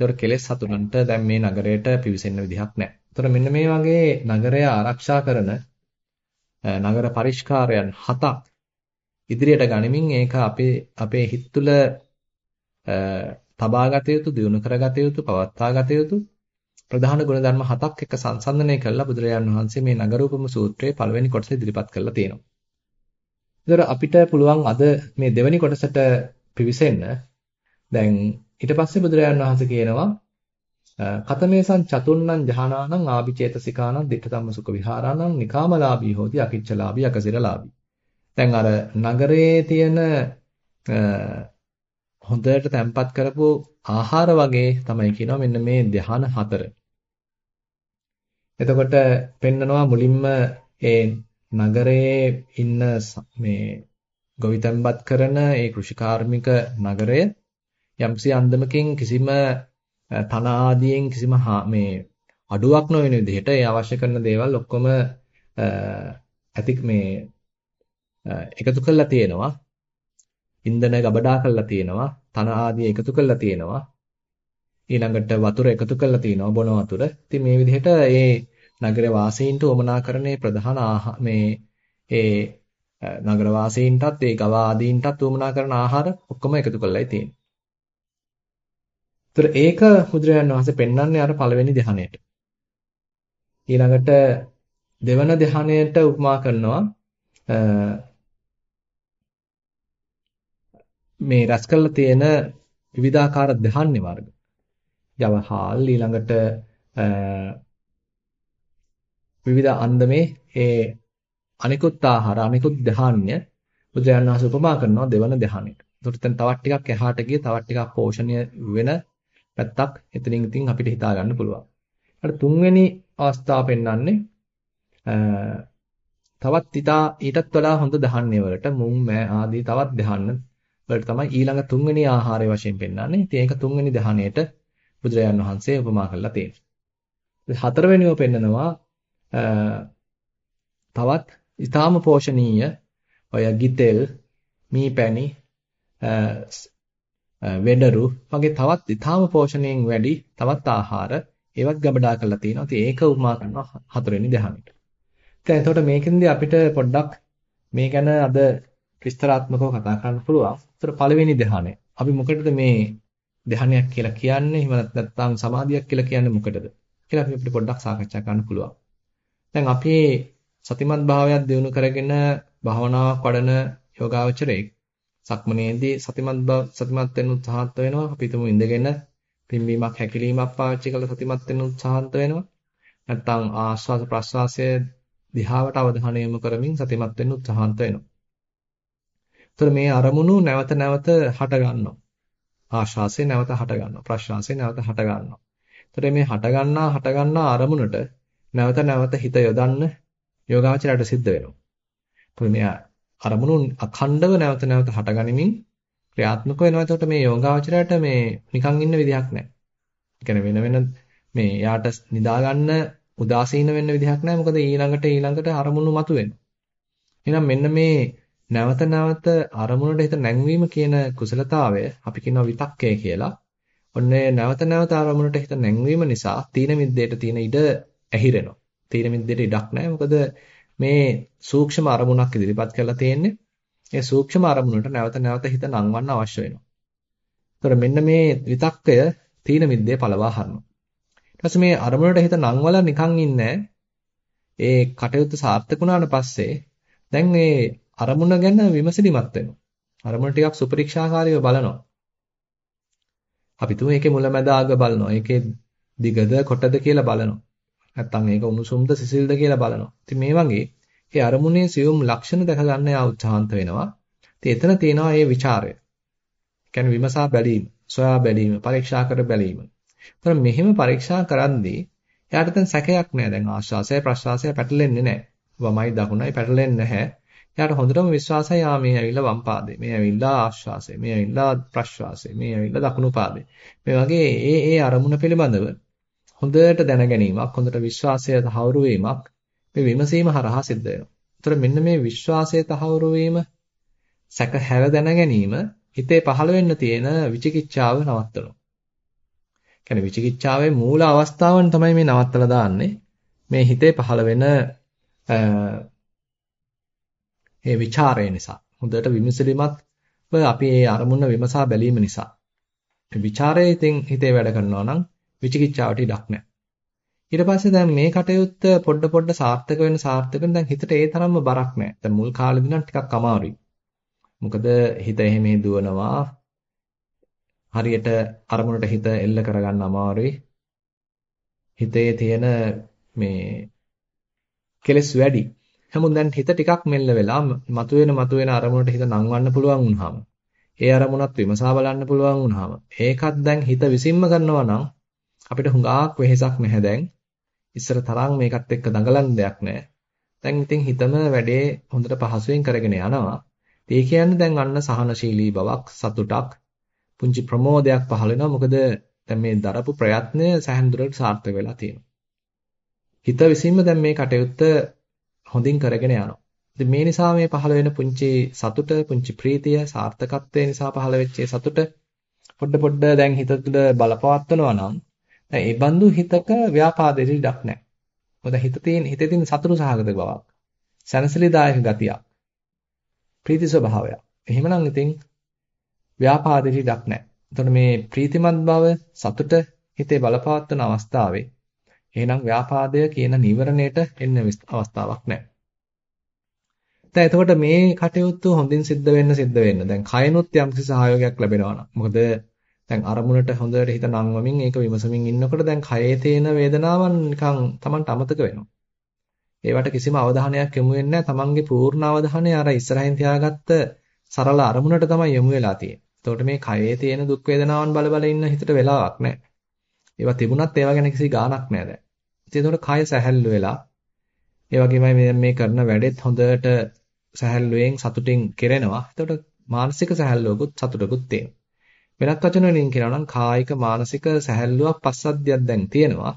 A: ඒතකොට කෙලෙස් හතුරන්ට දැන් මේ නගරයට පිවිසෙන්න විදිහක් නැහැ. ඒතකොට මෙන්න මේ වගේ නගරය ආරක්ෂා කරන නගර පරිഷ്කාරයන් හතක් ඉදිරියට ගනිමින් ඒක අපේ අපේ හිත තුළ තබාගත යුතු, දියුණු කරගත යුතු, පවත්වාගත යුතු ප්‍රධාන ගුණධර්ම හතක් එක්ක සංසන්දනය කරලා බුදුරජාණන් වහන්සේ මේ නගරූපම සූත්‍රයේ පළවෙනි කොටස ඉදිරිපත් කරලා තියෙනවා. ඒතර අපිට පුළුවන් අද මේ දෙවෙනි කොටසට පිවිසෙන්න. දැන් ඊට පස්සේ බුදුරජාණන් වහන්සේ කියනවා කතමේසං චතුන්නං ජහනානං ආභිචේතසිකානං ditthamma සුඛ විහාරානං නිකාමලාභී හෝති අකිච්චලාභී අකසිරලාභී. දැන් අර නගරයේ තියෙන හොඳට තැම්පත් කරපු ආහාර වගේ තමයි කියනවා මෙන්න මේ ධ්‍යාන හතර. එතකොට පෙන්නනවා මුලින්ම ඒ නගරයේ ඉන්න මේ ගොවිතැන්පත් කරන ඒ කෘෂිකාර්මික නගරය යම්කිසි අන්දමකින් කිසිම තන ආදියෙන් කිසිම මේ අඩුවක් නොවන විදිහට ඒ අවශ්‍ය කරන දේවල් ඔක්කොම ඇති මේ එකතු කරලා තියෙනවා ඉන්ධන ගබඩා කරලා තියෙනවා, තන ආදී එකතු කරලා තියෙනවා. ඊළඟට වතුර එකතු කරලා තියෙනවා බොන වතුර. ඉතින් මේ විදිහට මේ නගර වාසීන්ට උවමනා කරන ප්‍රධාන මේ ඒ නගර වාසීන්ටත් ඒ ගව ආදීන්ටත් උවමනා කරන ආහාර ඔක්කොම එකතු කරලායි තියෙන්නේ. ඒතර ඒක බුදුරජාණන් වහන්සේ පෙන්වන්නේ අර පළවෙනි ධ්‍යානයට. ඊළඟට දෙවන ධ්‍යානයට උපමා කරනවා මේ රැස් කරලා තියෙන විවිධාකාර ධාන්‍ය වර්ග. යවහාල් ඊළඟට විවිධ අන්දමේ ඒ අනිකුත් ආහාර අනිකුත් ධාන්‍ය බුදුරජාණන් වහන්සේ උපමා කරනවා දෙවන ධානයට. ඒකට දැන් තවත් ටිකක් එහාට ගිය තවත් ටිකක් පෝෂණය වෙන පැත්තක් එතනින් ඉතින් අපිට හිතා ගන්න පුළුවන්. ඊට තුන්වෙනි අවස්ථාව පෙන්වන්නේ තවත් ඊටත් වඩා හොඳ ධාන්‍ය වලට මුං මෑ ආදී තවත් ධාන්‍ය වලට තමයි ඊළඟ තුන්වෙනි ආහාරය වශයෙන් පෙන්වන්නේ. ඉතින් ඒක තුන්වෙනි ධානයට බුදුරජාණන් වහන්සේ උපමා කරලා තියෙනවා. හතරවෙනිව පෙන්නනවා තවත් ඊටාම පෝෂණීය ඔය ගිතෙල්, මීපැණි, වෙඩරු වගේ තවත් ඊටාම පෝෂණයෙන් වැඩි තවත් ආහාර ඒවත් ගබඩා කරලා තියෙනවා. ඉතින් ඒක උපමා කරනවා හතරවෙනි ධානයට. දැන් එතකොට මේකෙන්දී අපිට පොඩ්ඩක් මේ ගැන අද විස්තරාත්මකව කතා කරන්න පුළුවන්. ඒතර පළවෙනි ධ්‍යානය. අපි මොකටද මේ ධ්‍යානයක් කියලා කියන්නේ? එහෙම නැත්නම් සමාධියක් කියලා කියන්නේ මොකටද? කියලා අපි අපිට පොඩ්ඩක් සාකච්ඡා කරන්න පුළුවන්. දැන් අපි සතිමත් භාවයක් දිනු කරගෙන භාවනාවක් වඩන යෝගාවචරයෙක් සක්මනේදී සතිමත් බව සතිමත් වෙන්න උත්සාහත් වෙනවා. අපි තුමු ඉඳගෙන පිම්බීමක් හැකිලීමක් පාවිච්චි කරලා සතිමත් වෙන්න උත්සාහන්ත වෙනවා. නැත්නම් ආශ්වාස ප්‍රශ්වාසයේ දිහාවට අවධානය යොමු කරමින් සතිමත් වෙන්න උත්සාහන්ත වෙනවා. ඒතර මේ අරමුණු නැවත නැවත හට ගන්නවා. ආශ්වාසය නැවත හට ගන්නවා. ප්‍රශ්වාසය නැවත හට ගන්නවා. ඒතර මේ හට ගන්නා හට ගන්නා අරමුණට නැවත නැවත හිත යොදන්න යෝගාචරයට සිද්ධ වෙනවා. ඒතර මේ අරමුණු අඛණ්ඩව නැවත නැවත හට ගනිමින් ක්‍රියාත්මක වෙනවා. එතකොට මේ යෝගාචරයට මේ නිකන් ඉන්න විදිහක් නැහැ. ඒ වෙන වෙන මේ යාට නිදා ගන්න උදාසීන වෙන්න විදිහක් නැහැ. මොකද ඊළඟට ඊළඟට අරමුණු මතුවෙනවා. එහෙනම් මෙන්න මේ නැවත නැවත අරමුණට හිත නැංවීම කියන කුසලතාවය අපි කියනවා විතක්කය කියලා. ඔන්නේ නැවත නැවත අරමුණට හිත නැංවීම නිසා තීන මිද්දේට තියෙන ඉඩ ඇහිරෙනවා. තීන මිද්දේට ඉඩක් නැහැ. මොකද මේ සූක්ෂම අරමුණක් ඉදිරිපත් කරලා තියෙන්නේ. ඒ සූක්ෂම අරමුණට නැවත නැවත හිත නංවන්න අවශ්‍ය වෙනවා. ඒතර මෙන්න මේ විතක්කය තීන මිද්දේ පළවා හරිනවා. ඊට පස්සේ මේ අරමුණට හිත නංවලා නිකන් ඉන්නේ ඒ කටයුත්ත සාර්ථක වුණාට පස්සේ දැන් මේ අරමුණ ගැන විමසිලිමත් වෙනවා. අරමුණ ටිකක් සුපරීක්ෂාකාරීව බලනවා. අපි තුමු ඒකේ මුලැමැදාග බලනවා. ඒකේ දිගද කොටද කියලා බලනවා. නැත්තම් ඒක උණුසුම්ද සිසිල්ද කියලා බලනවා. ඉතින් මේ වගේ ඒ අරමුණේ සියුම් ලක්ෂණ දැක ගන්න යා උත්සාහන්ත වෙනවා. ඉතින් එතන තියෙනවා මේ ਵਿਚාරය. කියන්නේ විමසා බැලීම, සොයා බැලීම, පරීක්ෂා කර බැලීම. ඒතර මෙහෙම පරීක්ෂා කරද්දී එයාට දැන් සැකයක් නෑ. දැන් ආශ්වාසය ප්‍රශ්වාසය පැටලෙන්නේ නෑ. වමයි දකුණයි පැටලෙන්නේ නැහැ. එයාට හොඳටම විශ්වාසයි ආ මේ ඇවිල්ලා වම් පාදේ. මේ ඇවිල්ලා ආශ්වාසය. මේ ඇවිල්ලා ප්‍රශ්වාසය. මේ ඇවිල්ලා දකුණු පාදේ. මේ වගේ ඒ ඒ අරමුණ පිළිබඳව හොඳට දැනගැනීමක්, හොඳට විශ්වාසය තහවුරු වීමක් මේ විමසීම හරහා සිද්ධ වෙනවා. ඒතර මෙන්න මේ විශ්වාසය තහවුරු වීම සැක හැර දැන ගැනීම හිතේ පහළ වෙන්න තියෙන විචිකිච්ඡාව නවත්තනවා. කියන්නේ විචිකිච්ඡාවේ මූල අවස්ථාවන් තමයි මේ නවත්තලා දාන්නේ. මේ හිතේ පහළ වෙන ඒ ਵਿਚාරය නිසා. හොඳට විමසලිමත් අපි ඒ අරමුණ විමසා බැලීම නිසා. මේ ਵਿਚාරය ඉතින් හිතේ වැඩ කරනවා නම් විචිකිච්ඡාවට ඉඩක් නැහැ. ඊට පස්සේ දැන් මේ කටයුත්ත පොඩ පොඩ සාර්ථක වෙන සාර්ථක වෙන දැන් හිතට ඒ තරම්ම බරක් නැහැ. දැන් මුල් කාලෙදි නම් ටිකක් අමාරුයි. මොකද හිත එහෙම දුවනවා. හරියට අරමුණට හිත එල්ල කරගන්න අමාරුයි. හිතේ තියෙන මේ කෙලස් වැඩි. නමුත් දැන් හිත ටිකක් මෙල්ල වෙලා මතුවෙන මතුවෙන අරමුණට හිත නංවන්න පුළුවන් වුණාම ඒ අරමුණත් විමසා බලන්න පුළුවන් වුණාම ඒකත් දැන් හිත විසින්ම කරනවා නම් අපිට හුඟක් වෙහෙසක් නැහැ දැන්. ඉස්සර තරම් මේකත් එක්ක දඟලන්න දෙයක් නැහැ. දැන් ඉතින් හිතම වැඩේ හොඳට පහසුවෙන් කරගෙන යනවා. ඒ කියන්නේ දැන් අන්න සහනශීලී බවක් සතුටක් පුංචි ප්‍රමෝදයක් පහළ වෙනවා. මොකද දැන් මේ දරපු ප්‍රයත්නය සෑහෙන දුරට සාර්ථක වෙලා තියෙනවා. හිත විසින්ම දැන් මේ කටයුත්ත හොඳින් කරගෙන යනවා. ඉතින් මේ නිසා මේ පහළ වෙන පුංචි සතුට, පුංචි ප්‍රීතිය, සාර්ථකත්වය නිසා පහළ වෙච්ච සතුට පොඩ පොඩ දැන් හිත තුළ බලපවත්වනවා නම් දැන් ඒ බඳු හිතක ව්‍යාපාදෙට ඉඩක් නැහැ. මොකද හිත තියෙන හිතේ තියෙන සතුරු සහගත බවක්. සනසලිදායක ගතියක්. ප්‍රීති ස්වභාවයක්. එහෙමනම් ඉතින් ව්‍යාපාදෙට ඉඩක් නැහැ. එතකොට මේ ප්‍රීතිමත් බව සතුට හිතේ බලපවත්වන අවස්ථාවේ එහෙනම් ව්‍යාපාදය කියන නීවරණයට එන්න අවස්ථාවක් නැහැ. දැන් එතකොට මේ කටයුතු හොඳින් සිද්ධ වෙන්න සිද්ධ වෙන්න. දැන් කයනොත් යම්කිසි සහයෝගයක් ලැබෙනවා නම්. මොකද දැන් අරමුණට හොඳට හිත නංවමින් ඒක විමසමින් ඉන්නකොට දැන් කයේ තියෙන වේදනාවන් නිකන් Tamanට අමතක වෙනවා. ඒවට කිසිම අවධානයක් යොමු වෙන්නේ නැහැ. Tamanගේ පූර්ණ අවධානය අර ඉස්සරහින් තියාගත්ත සරල අරමුණට තමයි යොමු වෙලා තියෙන්නේ. එතකොට මේ කයේ තියෙන දුක් වේදනාවන් බල බල ඉන්න හිතට වෙලාවක් නැහැ. ඒවා තිබුණත් ඒවා ගැන කිසි ගාණක් නැහැ දැන්. ඉතින් ඒතකොට කය සැහැල්ලු වෙලා ඒ වගේමයි මේ මේ කරන වැඩෙත් හොඳට සැහැල්ලුවෙන් සතුටින් කෙරෙනවා. එතකොට මානසික සැහැල්ලුවකුත් සතුටකුත් තියෙනවා. වෙනත් වචන වලින් කියනවා නම් කායික මානසික සැහැල්ලුවක් පස්සද්ධියක් දැන් තියෙනවා.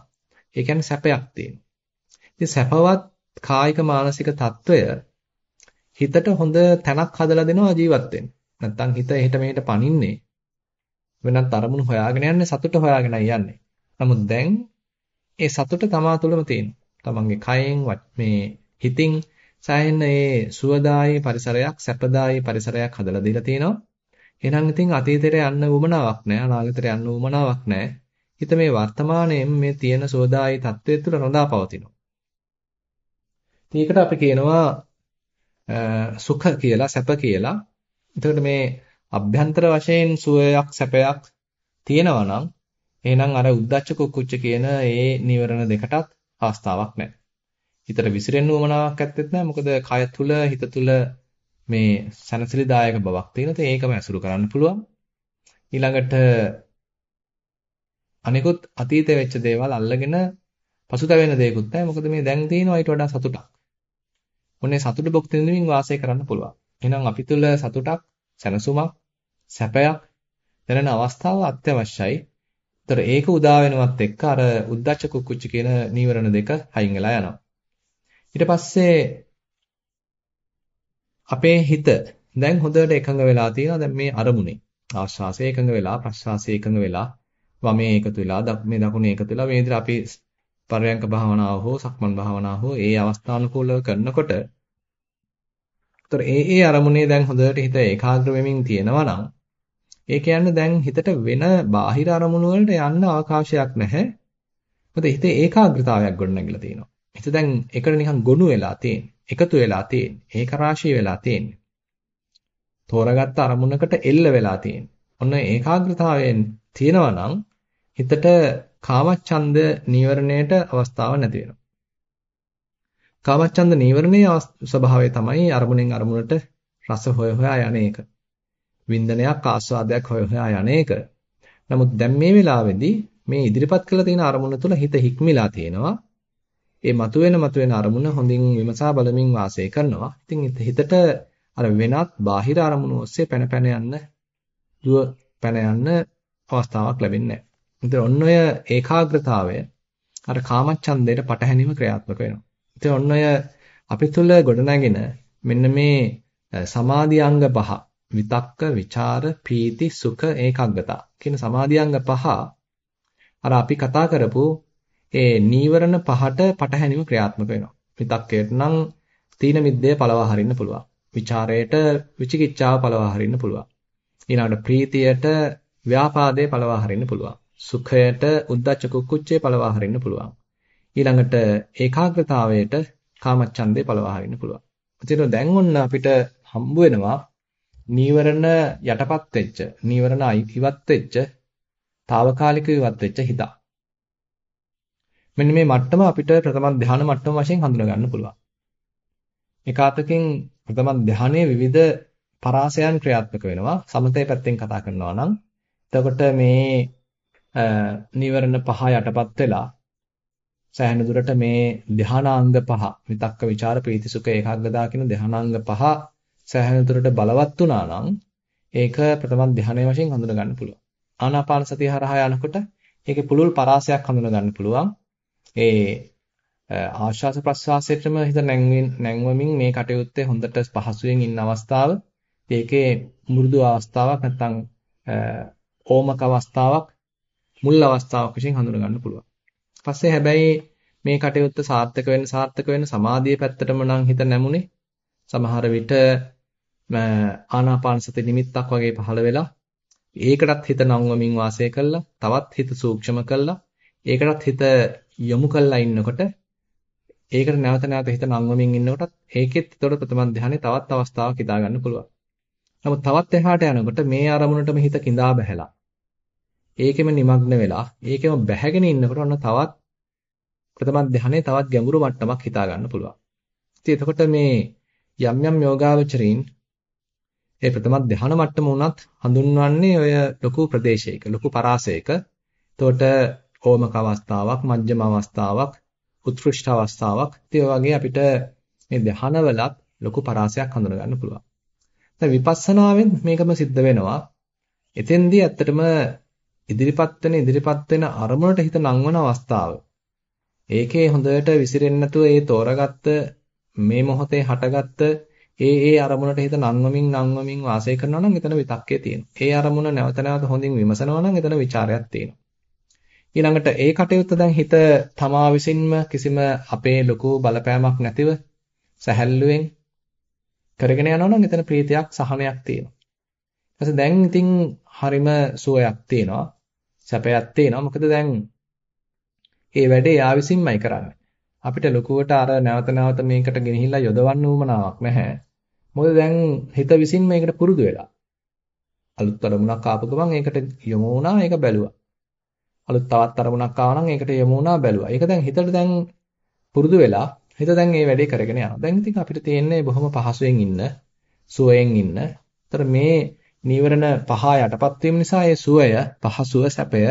A: ඒ කියන්නේ සැපයක් තියෙනවා. ඉතින් සැපවත් කායික මානසික తত্ত্বය හිතට හොඳ තැනක් හදලා දෙනවා ජීවත් වෙන්න. නැත්තම් හිත එහෙට මෙහෙට පනින්නේ වෙනත් අරමුණු හොයාගෙන යන්නේ සතුට හොයාගෙන යන්නේ. නමුත් දැන් ඒ සතුට තමා තුළම තියෙනවා. තමන්ගේ කයෙන් මේ හිතින් සෑහෙන ඒ සුවදායි පරිසරයක් සැපදායි පරිසරයක් හදලා දීලා තියෙනවා. එහෙනම් ඉතින් අතීතයට යන්න උවමනාවක් නැහැ, අනාගතයට යන්න උවමනාවක් නැහැ. හිත මේ වර්තමානයේ මේ තියෙන සෝදායි තත්වයේ තුල රඳා පවතිනවා. මේකට අපි කියනවා සුඛ කියලා, සැප කියලා. එතකොට මේ අභ්‍යන්තර වශයෙන් සුවයක්, සැපයක් තියෙනවා නම් එහෙනම් අර උද්දච්ච කුක්කුච්ච කියන ඒ නිවරණ දෙකටත් අවස්ථාවක් නැහැ. හිතට විසිරෙන්න උවමනාවක් ඇත්තෙත් නැහැ. මොකද කය තුල හිත තුල මේ සනසිලිදායක බවක් තියෙන. ඉතින් ඒකම ඇසුරු කරන්න පුළුවන්. ඊළඟට අනිකුත් අතීතේ වෙච්ච දේවල් අල්ලගෙන පසුතැවෙන දෙයක්වත් නැහැ. මොකද මේ දැන් තියෙනවා ඊට වඩා සතුටක්. ඔන්නේ සතුට භුක්ති විඳින්න වාසය කරන්න පුළුවන්. එහෙනම් අපි තුල සතුටක්, සැනසුමක්, සැපයක් දැනෙන අවස්ථාව අත්‍යවශ්‍යයි. ඒතර ඒක උදා වෙනවත් එක්ක අර උද්දච්ච කුක්කුච්ච කියන නීවරණ දෙක අයින් වෙලා යනවා. ඊට පස්සේ අපේ හිත දැන් හොඳට එකඟ වෙලා තියෙනවා දැන් මේ අරමුණේ. ආශ්වාසය එකඟ වෙලා ප්‍රශ්වාසය එකඟ වෙලා වමේ එකතු වෙලා මේ දකුණේ එකතු වෙලා මේ විදිහට අපි පරයන්ක භාවනාව හෝ සක්මන් භාවනාව හෝ ඒ අවස්ථානුකූලව කරනකොට ඒතර ඒ ඒ අරමුණේ දැන් හොඳට හිත ඒකාග්‍ර වෙමින් තියෙනවා නම් ඒ කියන්නේ දැන් හිතට වෙන බාහිර අරමුණු වලට යන්න අවකාශයක් නැහැ. මොකද හිතේ ඒකාග්‍රතාවයක් ගොඩනැගිලා තියෙනවා. හිත දැන් එකට නිකන් ගොනු වෙලා තියෙන්නේ. එකතු වෙලා තියෙන්නේ. ඒක රාශිය වෙලා තියෙන්නේ. තෝරාගත්ත අරමුණකට එල්ල වෙලා තියෙන්නේ. ඔන්න ඒකාග්‍රතාවයෙන් තියෙනවා නම් හිතට කාමච්ඡන්ද නීවරණයට අවස්ථාවක් නැති වෙනවා. කාමච්ඡන්ද නීවරණයේ ස්වභාවය තමයි අරමුණෙන් අරමුණට රස හොය හොයා යන එක. වින්දනයක් ආස්වාදයක් හොය හොයා යන එක. නමුත් දැන් මේ වෙලාවේදී මේ ඉදිරිපත් කළ තියෙන අරමුණ තුළ හිත හික්මිලා තියෙනවා. ඒ මතුවෙන මතුවෙන අරමුණ හොඳින් විමසා බලමින් වාසය කරනවා. ඉතින් හිතට අර වෙනත් බාහිර අරමුණු ඔස්සේ පැන පැන යන්න දුව පැන යන්න අවස්ථාවක් ලැබෙන්නේ නැහැ. ඉතින් ඔන්න ඔය ඒකාග්‍රතාවය අර කාමච්ඡන්දයට පටහැනිව ක්‍රියාත්මක වෙනවා. ඉතින් ඔන්න ඔය අපි තුල ගොඩනැගෙන මෙන්න මේ සමාධි අංග පහ විතක්ක, ਵਿਚාර, පීති, සුඛ, ඒකාග්‍රතා කියන සමාධි අංග පහ අර අපි කතා කරපු ඒ නීවරණ පහට පටහැනිව ක්‍රියාත්මක වෙනවා. විතක්කයට නම් තීන මිද්දේ පළවා හරින්න පුළුවන්. ਵਿਚාරයට විචිකිච්ඡාව පළවා හරින්න පුළුවන්. ඊළඟට ප්‍රීතියට ව්‍යාපාදේ පළවා හරින්න පුළුවන්. සුඛයට උද්දච්ච කුක්කුච්චේ පළවා හරින්න පුළුවන්. ඊළඟට ඒකාග්‍රතාවයට කාමච්ඡන්දේ පළවා හරින්න පුළුවන්. එතකොට දැන් ඔන්න අපිට හම්බ වෙනවා නීවරණ යටපත් වෙච්ච, නීවරණ ඉවත් වෙච්ච, తాවකාලික ඉවත් වෙච්ච හිතක්. මෙන්න මේ මට්ටම අපිට ප්‍රථම ධානය මට්ටම වශයෙන් හඳුනා ගන්න පුළුවන්. එකාතකින් ප්‍රථම ධානයේ විවිධ පරාසයන් ක්‍රියාත්මක වෙනවා. සමතේ පැත්තෙන් කතා කරනවා නම් එතකොට මේ නීවරණ පහ යටපත් වෙලා සෑහෙන දුරට මේ ධානාංග පහ විතක්ක ਵਿਚාර ප්‍රීති සුඛ ඒකාග්‍රතාව කියන ධානාංග පහ සෑහෙන දුරට බලවත් වුණා නම් ඒක ප්‍රථම ධානයේ වශයෙන් හඳුනා ගන්න පුළුවන්. ආනාපාන සතිය හරහා යනකොට ඒකේ පුළුල් පරාසයක් හඳුනා ගන්න පුළුවන්. ඒ ආශ්වාස ප්‍රශ්වාසයේටම හිත නැංවමින් මේ කටයුත්තේ හොඳට පහසුවෙන් ඉන්න අවස්ථාව ඒකේ මෘදු අවස්ථාවක් නැත්නම් ඕමක අවස්ථාවක් මුල් අවස්ථාවක් වශයෙන් හඳුනා ගන්න පුළුවන්. පස්සේ හැබැයි මේ කටයුත්ත සාර්ථක වෙන්න සාර්ථක වෙන්න සමාධියේ පැත්තටම නම් හිත නැමුනේ. සමහර විට ආනාපාන සති නිමිත්තක් වගේ පහළ වෙලා ඒකටත් හිත නංවමින් වාසය කළා. තවත් හිත සූක්ෂම කළා. ඒකටත් හිත යොමු කරලා ඉන්නකොට ඒකට නැවත නැවත හිත නංවමින් ඉන්නකොටත් ඒකෙත් ඒතකොට ප්‍රථම ධානයේ තවත් අවස්ථාවක් ඉදා ගන්න පුළුවන්. නමුත් තවත් එහාට යනකොට මේ අරමුණටම හිත கிඳා බහැලා ඒකෙම নিমগ্ন වෙලා ඒකෙම බැහැගෙන ඉන්නකොට ඔන්න තවත් ප්‍රථම ධානයේ තවත් ගැඹුරු මට්ටමක් හිතා ගන්න පුළුවන්. ඉතින් එතකොට මේ යම් යම් යෝගාවචරීන් ඒ ප්‍රථම ධ්‍යාන මට්ටම උනත් හඳුන්වන්නේ ඔය ලොකු ප්‍රදේශයක ලොකු පරාසයක. එතකොට ඕමක අවස්ථාවක්, මධ්‍යම අවස්ථාවක්, උත්කෘෂ්ඨ අවස්ථාවක්. ඒ වගේ අපිට මේ ධානවලත් ලොකු පරාසයක් හඳුන ගන්න පුළුවන්. දැන් විපස්සනාවෙන් මේකම සිද්ධ වෙනවා. එතෙන්දී ඇත්තටම ඉදිරිපත් වෙන ඉදිරිපත් වෙන අරමුණට හිත නංවන අවස්ථාව. ඒකේ හොඳට විසිරෙන්නේ නැතුව ඒ තෝරාගත්ත මේ මොහොතේ හටගත්ත ඒ ඒ අරමුණට හිත නංවමින් නංවමින් වාසය කරනවා නම් එතන විතක්කේ තියෙනවා. ඒ අරමුණ නැවත නැවත හොඳින් විමසනවා නම් එතන ਵਿਚාරයක් තියෙනවා. ඊළඟට ඒ කටයුත්ත දැන් හිත තමා විසින්ම කිසිම අපේ ලොකු බලපෑමක් නැතිව සැහැල්ලුවෙන් කරගෙන යනවා නම් එතන ප්‍රීතියක් සහනයක් තියෙනවා. ඊපස්සේ දැන් ඉතින් හරිම සුවයක් තියෙනවා. සැපයක් තියෙනවා. මොකද දැන් මේ වැඩේ යා විසින්මයි කරන්නේ. අපිට ලොකුවට අර නැවත නැවත මේකට ගෙනහිලා යොදවන්න උවමනාවක් නැහැ. මොකද දැන් හිත විසින් මේකට පුරුදු වෙලා. අලුත් අරමුණක් ආපු ගමන් ඒකට යොමු වුණා ඒක බැලුවා. අලුත් තවත් අරමුණක් ආවා නම් ඒකට යොමු වුණා බැලුවා. ඒක දැන් හිතට දැන් පුරුදු වෙලා හිත දැන් මේ වැඩේ කරගෙන යනවා. දැන් ඉතින් අපිට තියෙන්නේ බොහොම පහසුවෙන් ඉන්න, සුවයෙන් ඉන්න. ඒතර මේ නීවරණ පහ යටපත් වීම නිසා ඒ සුවය, පහසුව, සැපය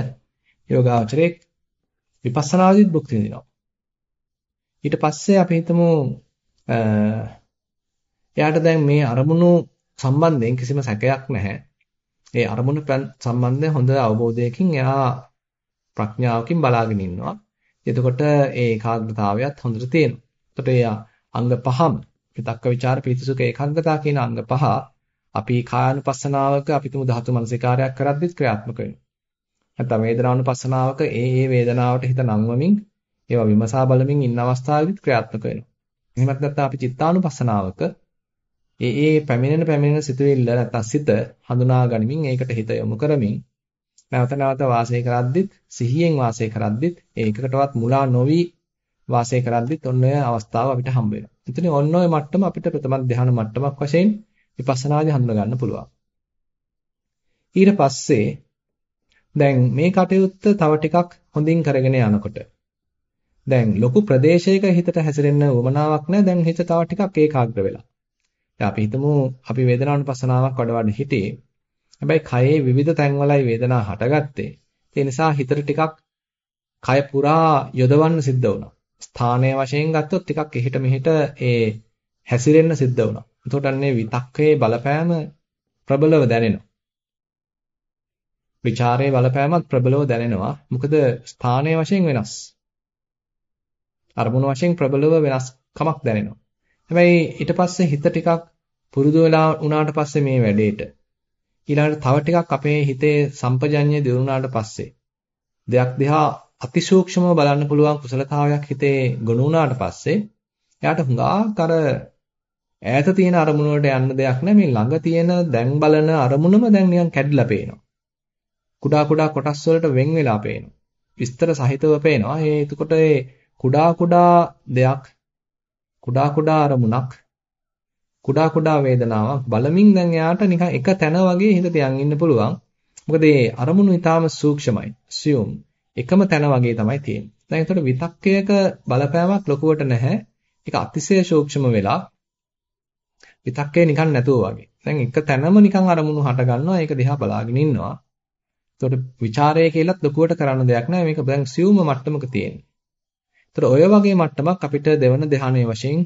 A: යෝගාචරයේ විපස්සනාදීත් භුක්ති විඳිනවා. ඊට පස්සේ අපි හිතමු එයාට දැන් මේ අරමුණු සම්බන්ධයෙන් කිසිම සැකයක් නැහැ. ඒ අරමුණු සම්බන්ධයෙන් හොඳ අවබෝධයකින් එයා ප්‍රඥාවකින් බලාගෙන ඉන්නවා. එතකොට ඒ ඒකාග්‍රතාවයත් හොඳට තියෙනවා. එතකොට ඒ අංග පහම විතක්ක ਵਿਚාර ප්‍රීතිසුඛ ඒකාග්‍රතාව කියන අංග පහ අපි කායानुපස්සනාවක අපි තුමු ධාතු මනසිකාරයක් කරද්දිත් ක්‍රියාත්මක වෙනවා. නැත්නම් වේදනානුපස්සනාවක ඒ ඒ වේදනාවට හිත නංවමින් ඒවා විමසා බලමින් ඉන්න අවස්ථාවෙදිත් ක්‍රියාත්මක වෙනවා. එහෙමත් නැත්නම් අපි චිත්තානුපස්සනාවක ඒ ඒ පැමිණෙන පැමිණෙන සිතුවිල්ල නැත්නම් සිත හඳුනා ගනිමින් ඒකට හිත යොමු කරමින් නැවත නැවත වාසය කරද්දිත් සිහියෙන් වාසය කරද්දිත් ඒකකටවත් මුලා නොවි වාසය කරද්දිත් ඔන්න ඔය අවස්ථාව අපිට හම්බ වෙනවා. එතන ඔන්න ඔය මට්ටම අපිට ප්‍රථම ධ්‍යාන මට්ටමක් වශයෙන් විපස්සනාදී හඳුනා ගන්න පුළුවන්. ඊට පස්සේ දැන් මේ කටයුත්ත තව ටිකක් හොඳින් කරගෙන යනකොට දැන් ලොකු ප්‍රදේශයක හිතට හැසිරෙන්න උවමනාවක් නැහැ. දැන් හිත තව ටිකක් ඒකාග්‍ර වෙලා. දැන් අපි හිතමු අපි වේදනානුපස්සනාවක් වඩ වඩ හිටියේ. හැබැයි කයේ විවිධ තැන්වලයි වේදනා හටගත්තේ. ඒ නිසා හිතට ටිකක් කය පුරා යොදවන්න සිද්ධ වුණා. ස්ථානයේ වශයෙන් ගත්තොත් ටිකක් එහෙට මෙහෙට ඒ හැසිරෙන්න සිද්ධ වුණා. එතකොට අන්නේ විතක්කේ බලපෑම ප්‍රබලව දැනෙනවා. ਵਿਚාරයේ බලපෑමත් ප්‍රබලව දැනෙනවා. මොකද ස්ථානයේ වශයෙන් වෙනස්. අරමුණු වශයෙන් ප්‍රබලව වෙනස්කමක් දැනෙනවා. හැබැයි ඊට පස්සේ හිත ටිකක් පුරුදු වෙලා වුණාට පස්සේ මේ වැඩේට ඊළඟට තව ටිකක් අපේ හිතේ සම්පජඤ්ඤය දිනුනාට පස්සේ දෙයක් දිහා අතිසූක්ෂමව බලන්න පුළුවන් කුසලතාවයක් හිතේ ගොනු වුණාට පස්සේ එයාට හුඟක් අර ඈත තියෙන අරමුණ වලට යන්න දෙයක් නැහැ මේ ළඟ තියෙන දැන් බලන අරමුණම දැන් නිකන් කැඩිලා පේනවා. කුඩා කුඩා කොටස් වලට වෙන් වෙලා පේනවා. විස්තර සහිතව පේනවා. ඒ එතකොට ඒ කුඩා කුඩා දෙයක් කුඩා කුඩා අරමුණක් කුඩා කුඩා වේදනාවක් බලමින් දැන් එයාට නිකන් එක තැන වගේ හිත තියන් ඉන්න පුළුවන්. මොකද ඒ අරමුණු ඊටාම සූක්ෂමයි. assume එකම තැන වගේ තමයි තියෙන්නේ. දැන් ඒතකොට විතක්කයක බලපෑමක් ලොකුවට නැහැ. ඒක අතිශය සූක්ෂම වෙලා විතක්කේ නිකන් නැතුව වගේ. දැන් එක තැනම නිකන් අරමුණු හට ගන්නවා. ඒක දිහා බලාගෙන ඉන්නවා. එතකොට ਵਿਚාරය කියලත් ලොකුවට කරන්න දෙයක් නැහැ. මේක දැන් සියුම මට්ටමක තියෙන්නේ. එතකොට ඔය වගේ මට්ටමක් අපිට දෙවන ධ්‍යානයේ වශයෙන්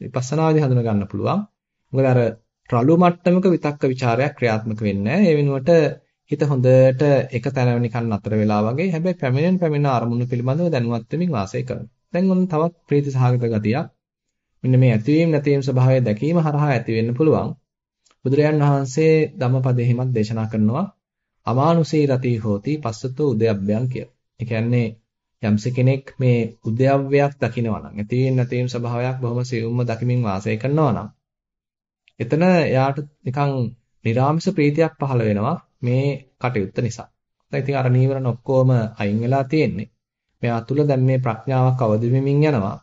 A: විපස්සනාදී හඳුනා ගන්න පුළුවන්. මොකද අර රළු මට්ටමක විතක්ක ਵਿਚාරයක් ක්‍රියාත්මක වෙන්නේ ඒ වෙනුවට හිත හොඳට එක තැන නිකන් නතර වෙලා වගේ හැබැයි පැමිණෙන පැමිණෙන අරමුණු පිළිබඳව දැනුවත් වෙමින් වාසය කරනවා. දැන් ඔන්න තවත් ප්‍රීති සහගත ගතියක්. මෙන්න මේ ඇතිවීම නැතිවීම ස්වභාවය දැකීම හරහා ඇති වෙන්න පුළුවන්. බුදුරජාන් වහන්සේ ධම්මපදයෙහිමත් දේශනා කරනවා අමානුෂී රති හෝති පස්සතෝ උදයබ්බයන් කියලා. ඒ කියන්නේ යම්ස කෙනෙක් මේ උදයව්‍යයක් දකිනවා නම් ඇතිවීම නැතිවීම ස්වභාවයක් බොහොම සියුම්ව දකිමින් වාසය කරනවා නම් එතන එයාට නිකන් නිරාමිස ප්‍රීතියක් පහළ වෙනවා මේ කටයුත්ත නිසා. දැන් ඉතින් අර නීවරණ ඔක්කොම අයින් වෙලා තියෙන්නේ. මෙයා තුල දැන් මේ ප්‍රඥාවක් අවදි වෙමින් යනවා.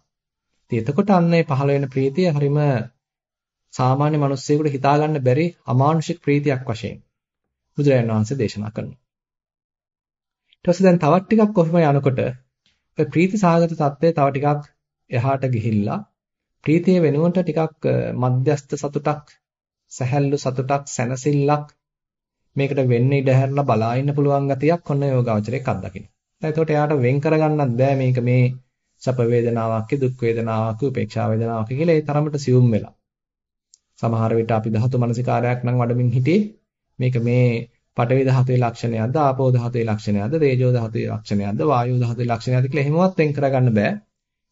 A: ඉතින් එතකොට අන්නේ පහළ වෙන ප්‍රීතිය හරිම සාමාන්‍ය මිනිස්සෙකුට හිතා ගන්න බැරි අමානුෂික ප්‍රීතියක් වශයෙන් බුදුරජාණන් වහන්සේ දේශනා කරනවා. ඊට පස්සේ දැන් තවත් ටිකක් කොහොම යනකොට ඔය ප්‍රීති සාගත தත්ත්වය තව ටිකක් එහාට ගිහිල්ලා ප්‍රීතිය වෙනුවට ටිකක් මධ්‍යස්ත සතුටක් සැහැල්ලු සතුටක් සැනසෙල්ලක් මේකට වෙන්න ඉඩ හැරලා බලා ඉන්න පුළුවන් ගතියක් ඔන්න යෝගාවචරයක් අත්දකින්න. දැන් එතකොට එයාට වෙන් කරගන්නත් බෑ මේක මේ සැප වේදනාවක් දුක් වේදනාවක් උපේක්ෂා වේදනාවක් කියලා ඒ තරමට සියුම් වෙලා. සමහර විට අපි ධාතු මනසිකාරයක් නම් වඩමින් හිටියේ මේක මේ පඨවි ධාතුවේ ලක්ෂණයක්ද ආපෝ ධාතුවේ ලක්ෂණයක්ද තේජෝ ධාතුවේ ලක්ෂණයක්ද වායෝ ධාතුවේ ලක්ෂණයක්ද කියලා එහෙමවත් වෙන් කරගන්න බෑ.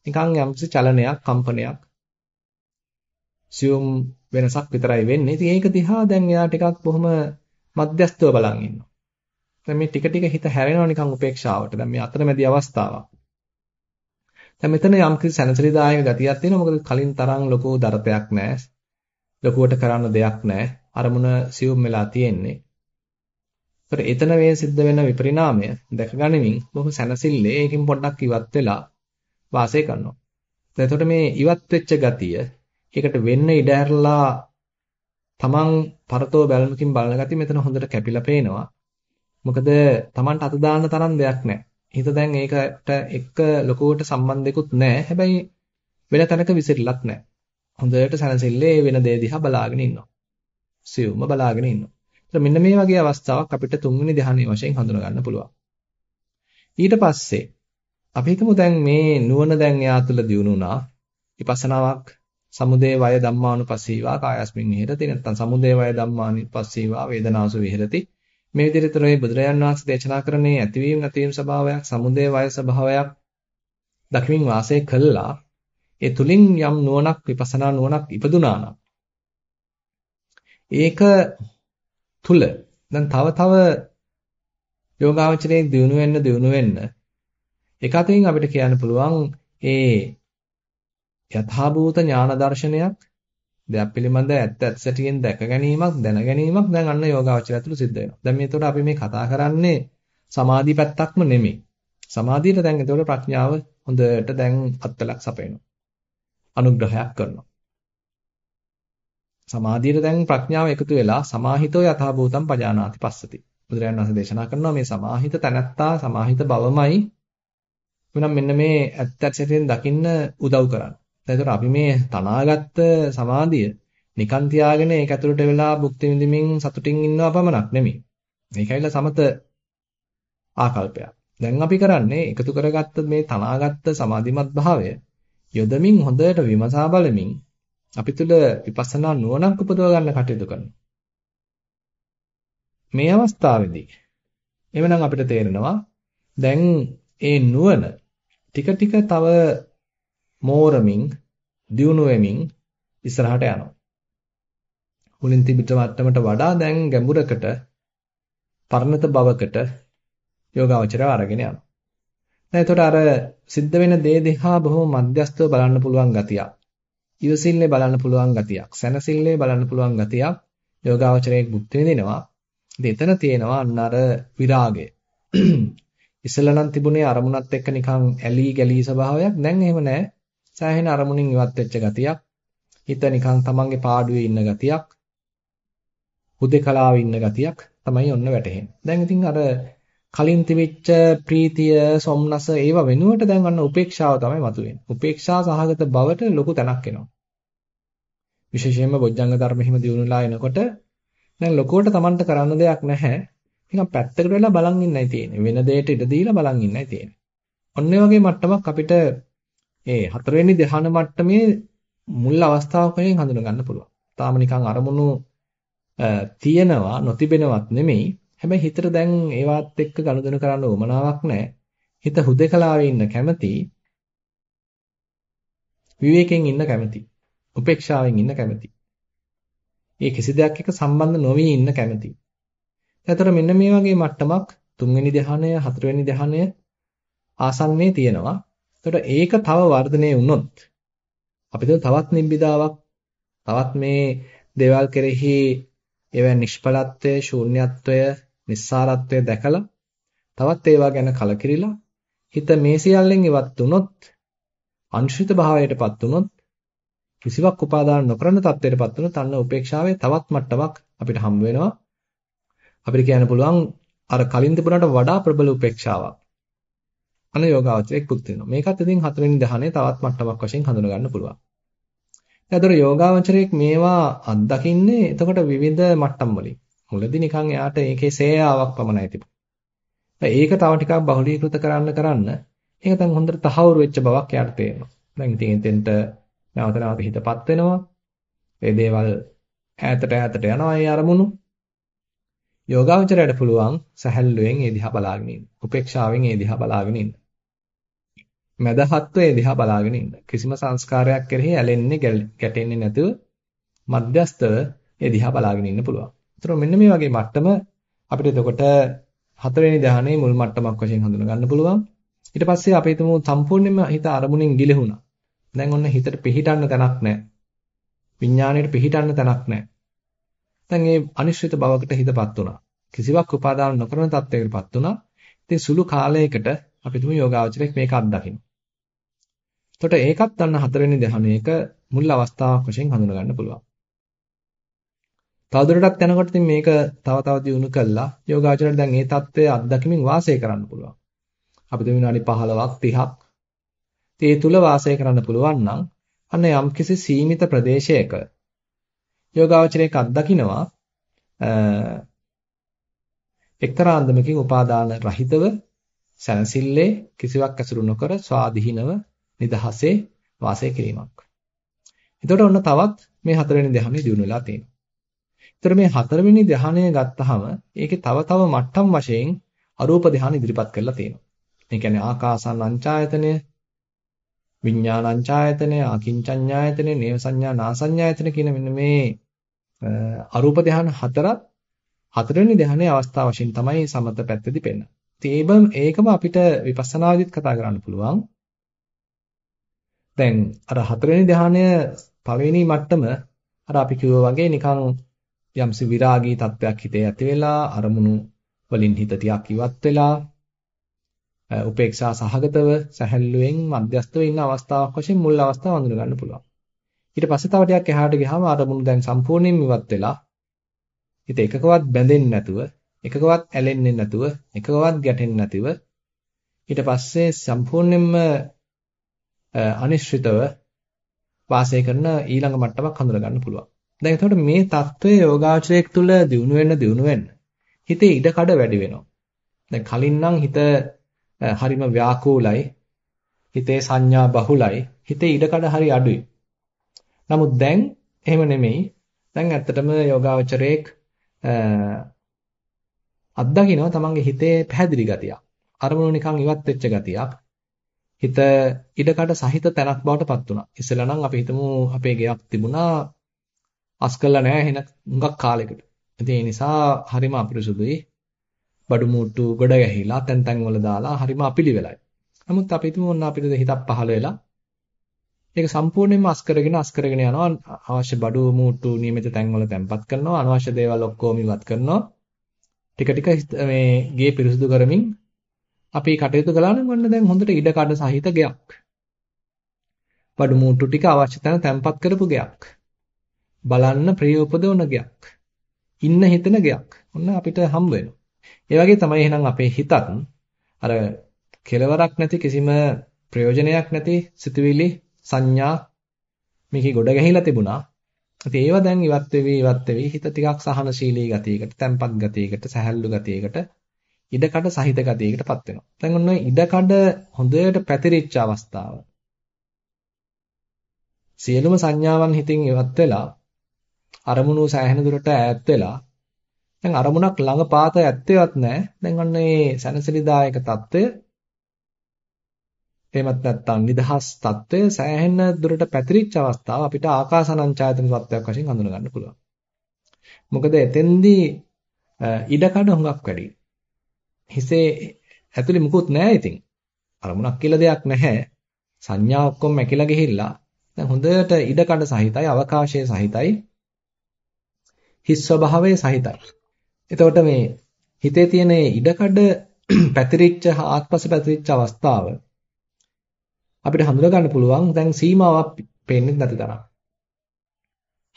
A: නිකන් යම්කිසි චලනයක් කම්පනයක් සියුම් වෙනසක් විතරයි වෙන්නේ. ඉතින් ඒක දිහා දැන් එයා ටිකක් බොහොම මධ්‍යස්තව බලන් ඉන්නවා. දැන් මේ ටික ටික හිත හැරෙනවා නිකන් උපේක්ෂාවට. දැන් මේ අතරමැදි අවස්ථාවක්. දැන් මෙතන යම් කිසි සැනසෙලිදායක ගතියක් තියෙනවා. මොකද කලින් තරම් ලොකු දරතයක් නැහැ. ලොකුවට කරන්න දෙයක් නැහැ. අරමුණ සියුම් වෙලා තියෙන්නේ. ඒතර එතන මේ සිද්ධ වෙන විපරිණාමය දැක ගනිමින් බොහොම සැනසille ඒකෙන් පොඩ්ඩක් ඉවත් වෙලා වාසය කරනවා. එතකොට මේ ඉවත් වෙච්ච ගතිය ඒකට වෙන්න ඉඩ ඇරලා තමන් පරතෝ බැලමකින් බලන ගතිය මෙතන හොඳට කැපිලා පේනවා. මොකද තමන්ට අත දාන්න තරම් දෙයක් නැහැ. හිත දැන් ඒකට එක්ක ලොකුවට සම්බන්ධයක්වත් නැහැ. හැබැයි වෙන තැනක විසිරලත් නැහැ. හොඳට සැනසෙල්ලේ වෙන දේ දිහා බලාගෙන ඉන්නවා. සියුම්ම බලාගෙන ඉන්නවා. ඒත් මෙන්න මේ වගේ අවස්ථාවක් අපිට තුන්වෙනි ධ්‍යානයේ වශයෙන් හඳුනා ගන්න පුළුවන්. ඊට පස්සේ අපි හිතමු දැන් මේ නුවණ දැන් එයා තුළ දියුණු වුණා. විපස්සනාවක් සමුදේ වය ධම්මානුපස්සීවා කායස්මින් විහෙරති නැත්නම් සමුදේ වය ධම්මානුපස්සීවා වේදනාසු විහෙරති මේ විදිහට මේ බුදුරජාන් වහන්සේ දේශනා කරන්නේ ඇතිවීම නැතිවීම ස්වභාවයක්, සමුදය වය ස්වභාවයක් දක්මින් වාසය කළා. ඒ තුලින් යම් නුවණක් විපස්සනා නුවණක් ඉපදුනා නම් ඒක තුල දැන් තව තව යෝගාවචරයේ දියුණු වෙන්න දියුණු වෙන්න එක අතකින් අපිට කියන්න පුළුවන් ඒ යථාභූත ඥාන දර්ශනයක් දෙයක් පිළිබඳ ඇත්ත ඇත්ත සැටියෙන් දැක ගැනීමක් දැන ගැනීමක් දැන් අන්න යෝගාවචරය තුළ සිද්ධ වෙනවා. දැන් මේතකොට අපි මේ කතා කරන්නේ සමාධි පැත්තක්ම නෙමෙයි. සමාධියට දැන් එතකොට ප්‍රඥාව හොඳට දැන් අත්ලක් සපයනවා. අනුග්‍රහයක් කරනවා. සමාධියට දැන් ප්‍රඥාව එකතු වෙලා සමාහිතෝ යථාභූතම් පජානාති පස්සති. බුදුරජාණන් වහන්සේ දේශනා කරනවා මේ සමාහිත තනත්තා සමාහිත බවමයි එනම් මෙන්න මේ ඇත්ත ඇත්තටම දකින්න උදව් කරන්නේ. එතකොට අපි මේ තනාගත්ත සමාධිය නිකන් තියාගෙන ඒක ඇතුළට වෙලා භුක්ති විඳින්මින් සතුටින් ඉන්නවා පමණක් නෙමෙයි. මේක ඇවිල්ලා සමත ආකල්පයක්. දැන් අපි කරන්නේ එකතු කරගත්ත මේ තනාගත්ත සමාධිමත් භාවය යොදමින් හොඳට විමසා බලමින් අපි තුල විපස්සනා නුවණක් උපදව ගන්න කටයුතු කරනවා. මේ අවස්ථාවේදී එවනම් අපිට තේරෙනවා දැන් ඒ නුවණ ටික ටික තව මෝරමින් දියුණු වෙමින් ඉස්සරහට යනවා. මුලින් තිබිට මට්ටමට වඩා දැන් ගැඹුරකට පරණත භවකට යෝගාවචරය අරගෙන යනවා. දැන් එතකොට අර සිද්ධ වෙන දේ දිහා බොහොම මධ්‍යස්තව බලන්න පුළුවන් ගතියක්. ඉවසිල්ලේ බලන්න පුළුවන් ගතියක්. සැනසille බලන්න පුළුවන් ගතියක් යෝගාවචරයේ බුද්ධ වෙනවා. ඉතින් එතන තියෙනවා අන්න අර විරාගය. ඉස්සෙල්ලා නම් තිබුණේ අරමුණත් එක්ක නිකන් ඇලී ගැලී ස්වභාවයක්. දැන් එහෙම නැහැ. සෑහෙන අරමුණින් ඉවත් වෙච්ච ගතියක්. හිත නිකන් තමන්ගේ පාඩුවේ ඉන්න ගතියක්. හුදේකලාවේ ඉන්න ගතියක් තමයි ඔන්න වැටහෙන්නේ. දැන් ඉතින් අර කලින් තිබිච්ච ප්‍රීතිය, සොම්නස ඒව වෙනුවට දැන් අන්න උපේක්ෂාව තමයි මතුවෙන්නේ. උපේක්ෂා සහගත බවට ලොකු තැනක් එනවා. විශේෂයෙන්ම බොජ්ජංග ධර්ම හිම දියුණුලා එනකොට දැන් ලොකුවට Tamanට කරන්න දෙයක් නැහැ. නිකන් පැත්තකට වෙලා බලන් ඉන්නයි තියෙන්නේ. වෙන දෙයකට ඉඩ දීලා බලන් ඉන්නයි තියෙන්නේ. ඔන්න වගේ මට්ටමක් අපිට ඒ හතරවෙනි ධ්‍යාන මට්ටමේ මුල් අවස්ථාවක වශයෙන් හඳුන ගන්න පුළුවන්. තාම නිකන් අරමුණු තියෙනවා නොතිබෙනවත් නෙමෙයි. හැබැයි හිතට දැන් ඒවත් එක්ක ගනුදෙනු කරන්න උවමනාවක් නැහැ. හිත හුදේකලාවේ ඉන්න කැමති. විවේකයෙන් ඉන්න කැමති. උපේක්ෂාවෙන් ඉන්න කැමති. ඒ කිසි දෙයක් එක්ක සම්බන්ධ නොවි ඉන්න කැමති. එතකොට මෙන්න මේ වගේ මට්ටමක් තුන්වෙනි ධ්‍යානය, හතරවෙනි ධ්‍යානය ආසන්නයේ තියෙනවා. එතකොට ඒක තව වර්ධනය වුණොත් අපිට තවත් නිබ්බිදාවක් තවත් මේ දේවල් කෙරෙහි ඒවා නිෂ්ඵලත්වය, ශූන්‍යත්වය, නිස්සාරත්වය දැකලා තවත් ඒවා ගැන කලකිරිලා හිත මේ සියල්ලෙන් ඉවත් වුණොත් අංශිත භාවයටපත් වුණොත් කිසිවක් උපාදාන නොකරන තත්ත්වයටපත් වුණොත් අන්න උපේක්ෂාවේ තවත් මට්ටමක් අපිට හම්බ වෙනවා. අපිට කියන්න පුළුවන් අර කලින් තිබුණාට වඩා ප්‍රබල උපේක්ෂාවක්. අනයෝගාවචරයක් පුරුදු වෙනවා. මේකත් ඉතින් හතරවෙනි දහනේ තවත් මට්ටමක් වශයෙන් හඳුනා ගන්න පුළුවන්. එතකොට යෝගාවචරයක් මේවා අත්දකින්නේ එතකොට විවිධ මට්ටම් වලින්. මුලදී නිකන් එයාට ඒකේ සේයාවක් පමණයි තිබුණේ. ඒක තව ටිකක් බහුලීකృత කරන්න කරන්න ඒක දැන් හොඳට තහවුරු වෙච්ච බවක් එයාට තේරෙනවා. දැන් ඉතින් එතෙන්ට නැවත නැවත හිතපත් වෙනවා. ඒ දේවල් ඈතට ඈතට යනවා ඒ අරමුණු. යෝගාවචරයට පුළුවන් සැහැල්ලුවෙන් ඒ දිහා බලාගෙන ඉන්න. උපේක්ෂාවෙන් ඒ දිහා බලාගෙන ඉන්න. මදහත්ව ඒ දිහා බලාගෙන ඉන්න. කිසිම සංස්කාරයක් කෙරෙහි ඇලෙන්නේ ගැටෙන්නේ නැතුව මධ්‍යස්තව ඒ දිහා බලාගෙන ඉන්න පුළුවන්. ඒතර මෙන්න මේ වගේ මට්ටම අපිට එතකොට හතරවෙනි ධ්‍යානයේ මුල් මට්ටමක් වශයෙන් හඳුන ගන්න පුළුවන්. ඊට පස්සේ අපි හිතමු සම්පූර්ණයෙන්ම හිත අරමුණෙන් ගිලෙහුණා. දැන් ඔන්න හිතට පිහිටන්න තැනක් නැහැ. විඥාණයට පිහිටන්න තැනක් නැහැ. දැන් මේ අනිශ්චිත බවකට හිතපත් වුණා. කිසිවක් උපාදාන නොකරන තත්යකටපත් වුණා. ඉතින් සුළු කාලයකට අපි තුමු යෝගාවචරයක් මේක අත්දකින්න. එතකොට ඒකත් අන්න හතරවෙනි ධ්‍යානයක මුල් අවස්ථාවක් වශයෙන් හඳුනා ගන්න පුළුවන්. තවදුරටත් යනකොට ඉතින් මේක තව තව දියුණු කළා යෝගාචරයට දැන් මේ தත්ත්වය අත්දැකීමින් වාසය කරන්න පුළුවන්. අපිට විනාඩි 15ක් 30ක් ඒ තුල වාසය කරන්න පුළුවන් නම් අන්න යම්කිසි සීමිත ප්‍රදේශයක යෝගාචරයක අත්දකින්නවා එක්තරා අන්දමකින් උපාදාන රහිතව සැනසille කිසිවක් ඇසුරු නොකර ස්වාධීනව නිදහසේ වාසය කිරීමක්. එතකොට ඔන්න තවත් මේ හතරවෙනි ධ්‍යානෙ දිනු වෙලා තියෙනවා. ඒතර මේ හතරවෙනි ධ්‍යානය ගත්තාම ඒකේ තව තව මට්ටම් වශයෙන් අරූප ධ්‍යාන ඉදිරිපත් කරලා තියෙනවා. ඒ කියන්නේ ආකාසං අංචායතනය, විඥානංචායතනය, අකින්චඤ්ඤායතනය, නේව සංඥා නාසඤ්ඤායතන කියන මෙන්න මේ අරූප ධ්‍යාන හතරත් හතරවෙනි ධ්‍යානයේ අවස්ථාව වශයෙන් තමයි සමත පැත්තේදී පෙන්නන්නේ. ඉතින් ඒකම අපිට විපස්සනාවේදීත් කතා කරන්න පුළුවන්. දැන් අර හතරවෙනි ධ්‍යානය පළවෙනි මට්ටම අර අපි කිව්වා වගේ නිකන් යම්සි විරාගී තත්වයක් හිතේ ඇති වෙලා අරමුණු වලින් හිත ටිකක් ඉවත් වෙලා උපේක්ෂා සහගතව සැහැල්ලුවෙන් මධ්‍යස්තව ඉන්න අවස්ථාවක් වශයෙන් මුල් අවස්ථාව හඳුන ගන්න පුළුවන්. ඊට පස්සේ තව ටිකක් එහාට ගියාම අරමුණු දැන් සම්පූර්ණයෙන්ම ඉවත් වෙලා හිත එකකවත් බැඳෙන්නේ නැතුව එකකවත් ඇලෙන්නේ නැතුව එකකවත් ගැටෙන්නේ නැතිව ඊට පස්සේ සම්පූර්ණයෙන්ම අනිශ්චිතව වාසය කරන ඊළඟ මට්ටමක් හඳුනගන්න පුළුවන්. දැන් එතකොට මේ தત્ත්වය යෝගාචරයක් තුළ දියුණු වෙන්න දියුණු වෙන්න හිතේ ඉඩ කඩ වැඩි වෙනවා. දැන් කලින් නම් හිත හරිම ව්‍යාකූලයි හිතේ සංඥා බහුලයි හිතේ ඉඩ කඩ හරි අඩුයි. නමුත් දැන් එහෙම නෙමෙයි. දැන් ඇත්තටම යෝගාචරයේක් අත්දකින්න තමන්ගේ හිතේ පැහැදිලි ගතියක්. අරමුණු නිකන් ඉවත් වෙච්ච ගතියක්. හිත ඉඩකඩ සහිත තැනක් බවට පත් වුණා. ඉස්සෙල්ලා නම් අපි හිතමු අපේ ගෙයක් තිබුණා අස් කළා නෑ එහෙන හුඟක් කාලෙකට. ඉතින් ඒ නිසා හරිම අපිරිසුදුයි. බඩු මුට්ටු ගොඩ ගැහිලා තැන් තැන් වල දාලා හරිම අපිලිවෙලයි. නමුත් අපි හිතමු ඔන්න අපිට හිතක් පහළ වෙලා ඒක සම්පූර්ණයෙන්ම අස් කරගෙන අස් කරගෙන යනවා අවශ්‍ය බඩු මුට්ටු නියමිත තැන් වල තැම්පත් කරනවා අනවශ්‍ය දේවල් ඔක්කොම ඉවත් කරනවා ටික ටික මේ ගේ පිරිසුදු කරමින් අපි කටයුතු කළා නම් ඔන්න දැන් හොඳට ඉඩ කඩ සහිත ගෙයක්. බඩු මූට්ටු ටික අවශ්‍ය තැන තැම්පත් කරපු ගෙයක්. බලන්න ප්‍රිය උපදවන ගෙයක්. ඉන්න හිතෙන ගෙයක්. ඔන්න අපිට හම්බ වෙනවා. ඒ වගේ තමයි එහෙනම් අපේ හිතත් අර කෙලවරක් නැති කිසිම ප්‍රයෝජනයක් නැති සිතුවිලි සංඥා මේකේ ගොඩ ගැහිලා තිබුණා. ඉතින් ඒවා දැන් ඉවත් වෙවි ඉවත් වෙවි හිත ටිකක් සහනශීලී ගතියකට, තැම්පත් ගතියකට, සැහැල්ලු ගතියකට ඉඩකඩ සහිත ගතියකටපත් වෙනවා. දැන් ඔන්න ඉඩකඩ හොඳට පැතිරිච්ච අවස්ථාව. සියලුම සංඥාවන් හිතින් ඉවත් වෙලා අරමුණු සෑහෙන දුරට ඈත් වෙලා දැන් අරමුණක් ළඟ පාත ඇත්තේවත් නැහැ. දැන් ඔන්න මේ සැනසෙලිදායක తত্ত্বය එහෙමත් නැත්නම් නිදහස් తত্ত্বය සෑහෙන දුරට පැතිරිච්ච අවස්ථාව අපිට ආකාසානංචායතන තත්වයක් වශයෙන් හඳුන ගන්න පුළුවන්. මොකද එතෙන්දී ඉඩකඩ හුඟක් වැඩි. හිසේ ඇතුලේ මුකුත් නැහැ ඉතින්. අරමුණක් කියලා දෙයක් නැහැ. සංඥා ඔක්කොම මැකිලා ගිහිල්ලා දැන් හොඳට ඉඩකඩ සහිතයි, අවකාශයේ සහිතයි. හිස් ස්වභාවයේ සහිතයි. එතකොට මේ හිතේ තියෙන ඉඩකඩ පැතිරිච්ච ආත්පස පැතිරිච්ච අවස්ථාව අපිට හඳුනා ගන්න පුළුවන් දැන් සීමාවක් පේන්නේ නැති තරම්.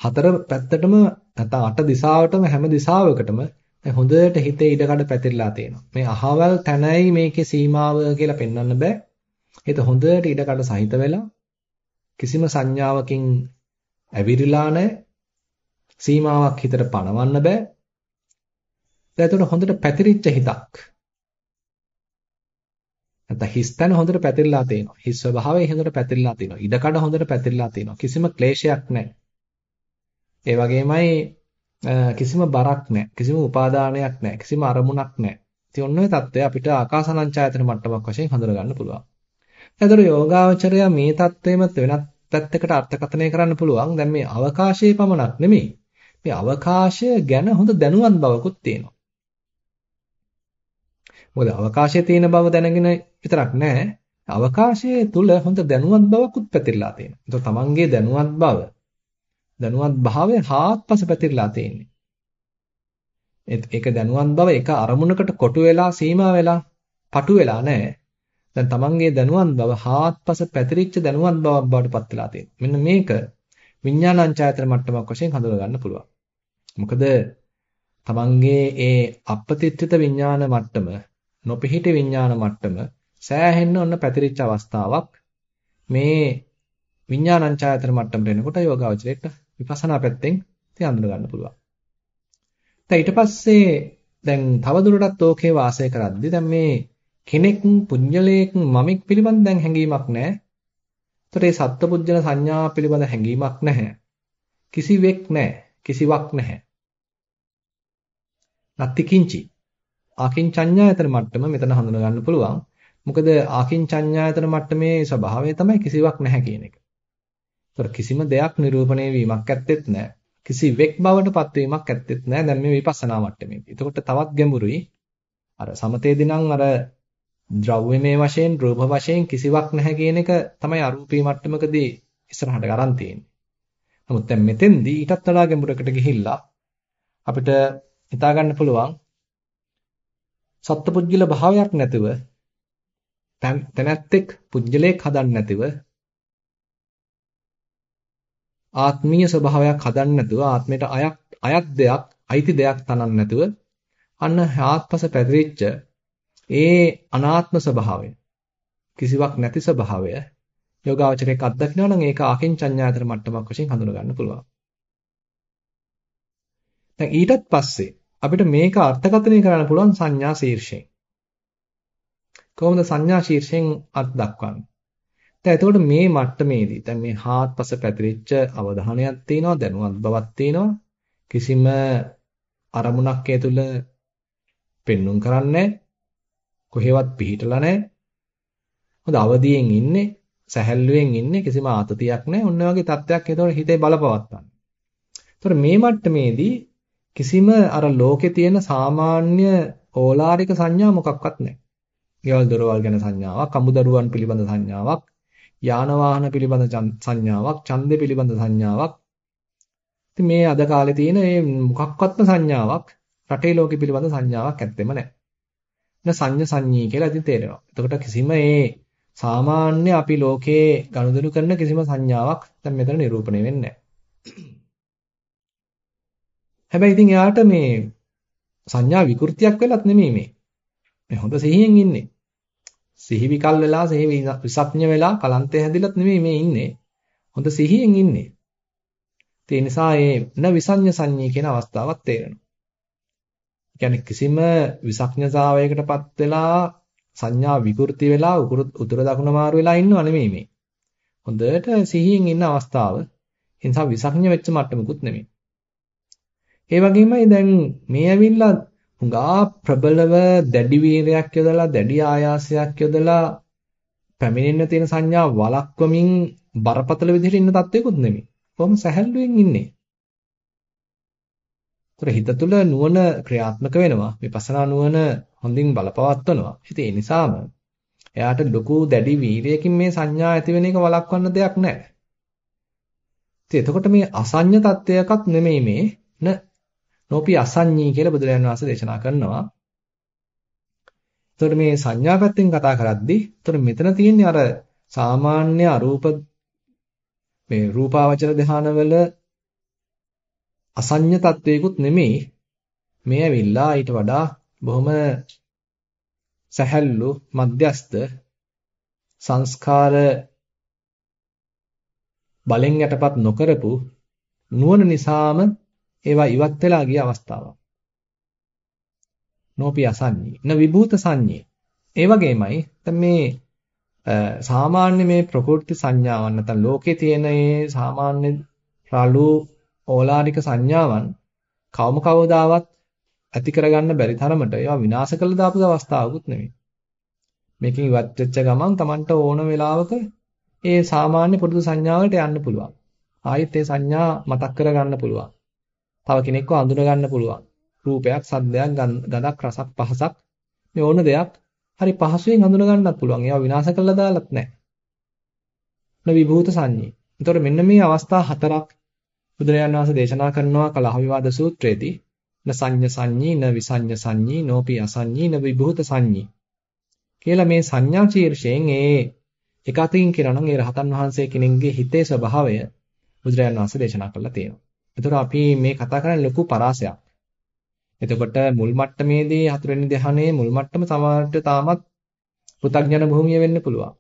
A: හතර පැත්තටම නැත්නම් අට දිශාවටම හැම දිශාවකටම දැන් හොඳට හිතේ ඉඩකඩ පැතිරලා තියෙනවා. මේ අහවල් තැනයි මේකේ සීමාව කියලා පෙන්වන්න බෑ. හිත හොඳට ඉඩකඩ සහිත වෙලා කිසිම සංඥාවකින් ඇවිරිලා නැහැ. සීමාවක් හිතට පනවන්න බෑ. දැන් හොඳට පැතිරිච්ච හිතක්. නැත්නම් හිස් තැන හොඳට පැතිරලා තියෙනවා. හිස් ස්වභාවය හොඳට පැතිරලා තියෙනවා. ඉඩකඩ හොඳට පැතිරලා තියෙනවා. කිසිම ක්ලේශයක් නැහැ. ඒ වගේමයි කිසිම බරක් නැහැ. කිසිම උපාදානයක් නැහැ. කිසිම අරමුණක් නැහැ. ඉතින් ඔන්න ඔය தත්ත්වය අපිට ආකාසානංචායතන මට්ටමක් වශයෙන් හඳුන ගන්න පුළුවන්. එතකොට යෝගාවචරය මේ தත්ත්වෙම වෙනත් පැත්තකට අර්ථකථනය කරන්න පුළුවන්. දැන් මේ අවකාශයේ පමණක් නෙමෙයි. මේ අවකාශය ගැන හොඳ දැනුවත් බවකුත් තියෙනවා. මොකද අවකාශයේ තියෙන බව දැනගෙන විතරක් නැහැ. අවකාශයේ තුල හොඳ දැනුවත් බවකුත් පැතිරලා තියෙනවා. ඒතකොට තමන්ගේ දැනුවත් බව දැනුවත් භාවය හාත්පස පැතිරලා තියෙන්නේ. ඒක දැනුවත් බව එක අරමුණකට කොටු වෙලා සීමා වෙලා පටු වෙලා නැහැ. දැන් තමන්ගේ දැනුවත් බව හාත්පස පැතිරිච්ච දැනුවත් බවක් බවට පත් වෙලා තියෙනවා. මෙන්න මේක විඥානංචායතන මට්ටමක් වශයෙන් හඳුනා ගන්න පුළුවන්. මොකද තමන්ගේ ඒ අපපතිත්‍ත්‍ිත විඥාන මට්ටම නොපිහිටි විඥාන මට්ටම සෑහෙන්න ඔන්න පැතිරිච්ච අවස්ථාවක් මේ විඥානංචායතන මට්ටමට එනකොට යෝගාවචරයට විපස්සනා පැත්තෙන් ඉතින් අඳුර ගන්න පුළුවන්. දැන් ඊට පස්සේ දැන් තවදුරටත් ඕකේ වාසය කරද්දි දැන් මේ කෙනෙක් පුඤ්ජලයක් මමෙක් පිළිබඳ දැන් හැඟීමක් නැහැ. ඒතර ඒ සත්පුජ්‍යල සංඥා පිළිබඳ හැඟීමක් නැහැ. කිසිවෙක් නැහැ. කිසිවක් නැහැ. නත්ති කිංචි. ආකින්චඤ්ඤායතන මට්ටම මෙතන හඳුනා ගන්න පුළුවන්. මොකද ආකින්චඤ්ඤායතන මට්ටමේ ස්වභාවය තමයි කිසිවක් නැහැ කියන එක. ඒතර කිසිම දෙයක් නිරූපණය වීමක් ඇත්තෙත් නැහැ. කිසිවෙක් බවට පත්වීමක් ඇත්තෙත් නැහැ. දැන් මේ විපස්සනා මට්ටමේදී. එතකොට තවත් ගැඹුරුයි. අර සමතේදී නම් අර ද්‍රව්‍යමය වශයෙන් රූප වශයෙන් කිසිවක් නැහැ කියන එක තමයි අරූපී මට්ටමකදී ඉස්සරහට ගරන් තියෙන්නේ. නමුත් දැන් මෙතෙන්දී ඊටත් වඩා ගැඹුරකට ගිහිල්ලා අපිට හිතා ගන්න පුළුවන් සත්පුද්ගල භාවයක් නැතුව තැනැත්තෙක් පුජ්‍යලයක් හදන්න නැතිව ආත්මීය ස්වභාවයක් හදන්න නැතුව ආත්මයට අයක් අයත් දෙයක් අයිති දෙයක් තනන්න නැතුව අන්න ආත්පස පැතිරිච්ච ඒ අනාත්ම ස්වභාවය කිසිවක් නැති ස්වභාවය යෝගාවචරයක් අත්දකිනවා නම් ඒක ආකින්චඤ්ඤාතර මට්ටමක් වශයෙන් හඳුනා ගන්න පුළුවන්. දැන් ඊටත් පස්සේ අපිට මේක අර්ථකථනය කරන්න පුළුවන් සංඥා ශීර්ෂයෙන්. කොහොමද සංඥා ශීර්ෂයෙන් අර්ථ දක්වන්නේ? දැන් එතකොට මේ මට්ටමේදී දැන් මේ හාත්පස පැතිරිච්ච අවධානයක් තියෙනවා දැනුවත් බවක් තියෙනවා කිසිම අරමුණක් ඒ තුල පෙන්눔 කරන්නේ කොහෙවත් පිහිටලා නැහැ. හොඳ අවදියෙන් ඉන්නේ, සැහැල්ලුවෙන් ඉන්නේ, කිසිම ආතතියක් නැහැ. ඔන්න වගේ තත්ත්වයක් ඒතකොට හිතේ බලපවත්තන්න. ඒතකොට මේ මට්ටමේදී කිසිම අර ලෝකේ තියෙන සාමාන්‍ය ඕලාරික සංඥා මොකක්වත් නැහැ. ගෙවල් දොරවල් ගැන සංඥාවක්, අමුදරුවන් පිළිබඳ සංඥාවක්, යාන වාහන පිළිබඳ සංඥාවක්, ඡන්දේ පිළිබඳ සංඥාවක්. ඉතින් මේ අද කාලේ තියෙන මේ මොකක්වත්ම සංඥාවක් රටේ ලෝකෙ පිළිබඳ සංඥාවක් ඇත්තෙම නැහැ. න සංඤ සංඤී කියලා ඉතින් තේරෙනවා. එතකොට කිසිම ඒ සාමාන්‍ය අපි ලෝකේ ගනුදෙනු කරන කිසිම සංඥාවක් දැන් මෙතන නිරූපණය වෙන්නේ හැබැයි ඉතින් එයාට මේ සංඥා විකෘතියක් වෙලත් නෙමෙයි මේ. මේ හොඳ සිහියෙන් ඉන්නේ. සිහි විකල් වෙලා සිහි විසප්ඥ වෙලා කලන්තය හැදිලත් නෙමෙයි මේ ඉන්නේ. හොඳ සිහියෙන් ඉන්නේ. ඒ නිසා ඒ න විසඤ්ඤ සංඤී කියන අවස්ථාවක් තේරෙනවා. කියන්නේ කිසිම විසඥතාවයකටපත් වෙලා සංඥා විකෘති වෙලා උතුර දකුණ මාරු වෙලා ඉන්නව නෙමෙයි මේ. හොඳට සිහියෙන් ඉන්න අවස්ථාව. ඒ නිසා විසඥ වෙච්ච මට්ටමකුත් නෙමෙයි. ඒ වගේමයි දැන් මේ ඇවිල්ලා හුඟා ප්‍රබලව දැඩි වීරයක් යොදලා දැඩි ආයාසයක් යොදලා පැමිණෙන්න තියෙන සංඥා වළක්වමින් බරපතල විදිහට ඉන්න තත්වයකුත් නෙමෙයි. කොහොම සැහැල්ලුවෙන් ඉන්නේ. ඒතර හිත තුළ නුවණ ක්‍රියාත්මක වෙනවා. විපස්සනා නුවණ හොඳින් බලපවත්වනවා. ඉතින් ඒ නිසාම එයාට ලොකු දැඩි වීර්යයකින් මේ සංඥා ඇති වෙන එක වළක්වන්න දෙයක් නැහැ. ඉතින් එතකොට මේ අසඤ්ඤ තත්වයකත් නෙමෙයි මේ න නෝපි අසඤ්ඤී කියලා බුදුරජාණන් වහන්සේ දේශනා කරනවා. එතකොට මේ සංඥා පැත්තෙන් කතා කරද්දී එතකොට මෙතන තියෙන්නේ අර සාමාන්‍ය අරූප මේ රූපාවචර ධානවල අසඤ්ඤ තත්වයකුත් නෙමෙයි මේ ඇවිල්ලා ඊට වඩා බොහොම සැහැල්ලු මධ්‍යස්ත සංස්කාර බලෙන් යටපත් නොකරපු නුවණ නිසාම ඒවා ඉවත් වෙලා ගිය අවස්ථාවක්. නෝපි අසඤ්ඤී න විභූත සංඤේ. ඒ වගේමයි දැන් මේ සාමාන්‍ය මේ ප්‍රකෘති සංඥාවන් නැත්නම් ලෝකේ තියෙන මේ සාමාන්‍ය රළු ඕලාරික සංඥාවන් කවම කවදාවත් ඇති කරගන්න බැරි තරමට ඒවා විනාශ කළ දාපු අවස්ථාවකුත් නෙමෙයි. මේකෙන් ඉවත් වෙච්ච ගමන් Tamanට ඕන වෙලාවක ඒ සාමාන්‍ය පුරුදු සංඥාවලට යන්න පුළුවන්. ආයෙත් ඒ සංඥා මතක් කරගන්න පුළුවන්. තව කෙනෙක්ව අඳුන ගන්න පුළුවන්. රූපයක්, සද්දයක්, ගඳක්, රසක්, පහසක් මේ ඕන දෙයක් හරි පහසුවෙන් හඳුන ගන්නත් පුළුවන්. ඒවා විනාශ කළා දාලත් නැහැ. න විභූත සංඤේ. එතකොට මෙන්න මේ අවස්ථා හතරක් බුදුරජාණන් වහන්සේ දේශනා කරනවා කලහ විවාද සූත්‍රයේදී න සංඤ සංඤී න විසඤ්ඤ සංඤී නෝපි අසඤ්ඤී න විභූත සංඤී කියලා මේ සංඥා ශීර්ෂයෙන් ඒ එක අතකින් කියනවා නම් ඒ රහතන් වහන්සේ කෙනෙක්ගේ හිතේ ස්වභාවය බුදුරජාණන් වහන්සේ දේශනා කරලා තියෙනවා. ඒතර අපි මේ කතා කරන්නේ ලොකු පරාසයක්. එතකොට මුල් මට්ටමේදී හතරවෙනි ධ්‍යානයේ මුල් මට්ටම සමහරට තාමත් පෘථග්ජන භූමිය වෙන්න පුළුවන්.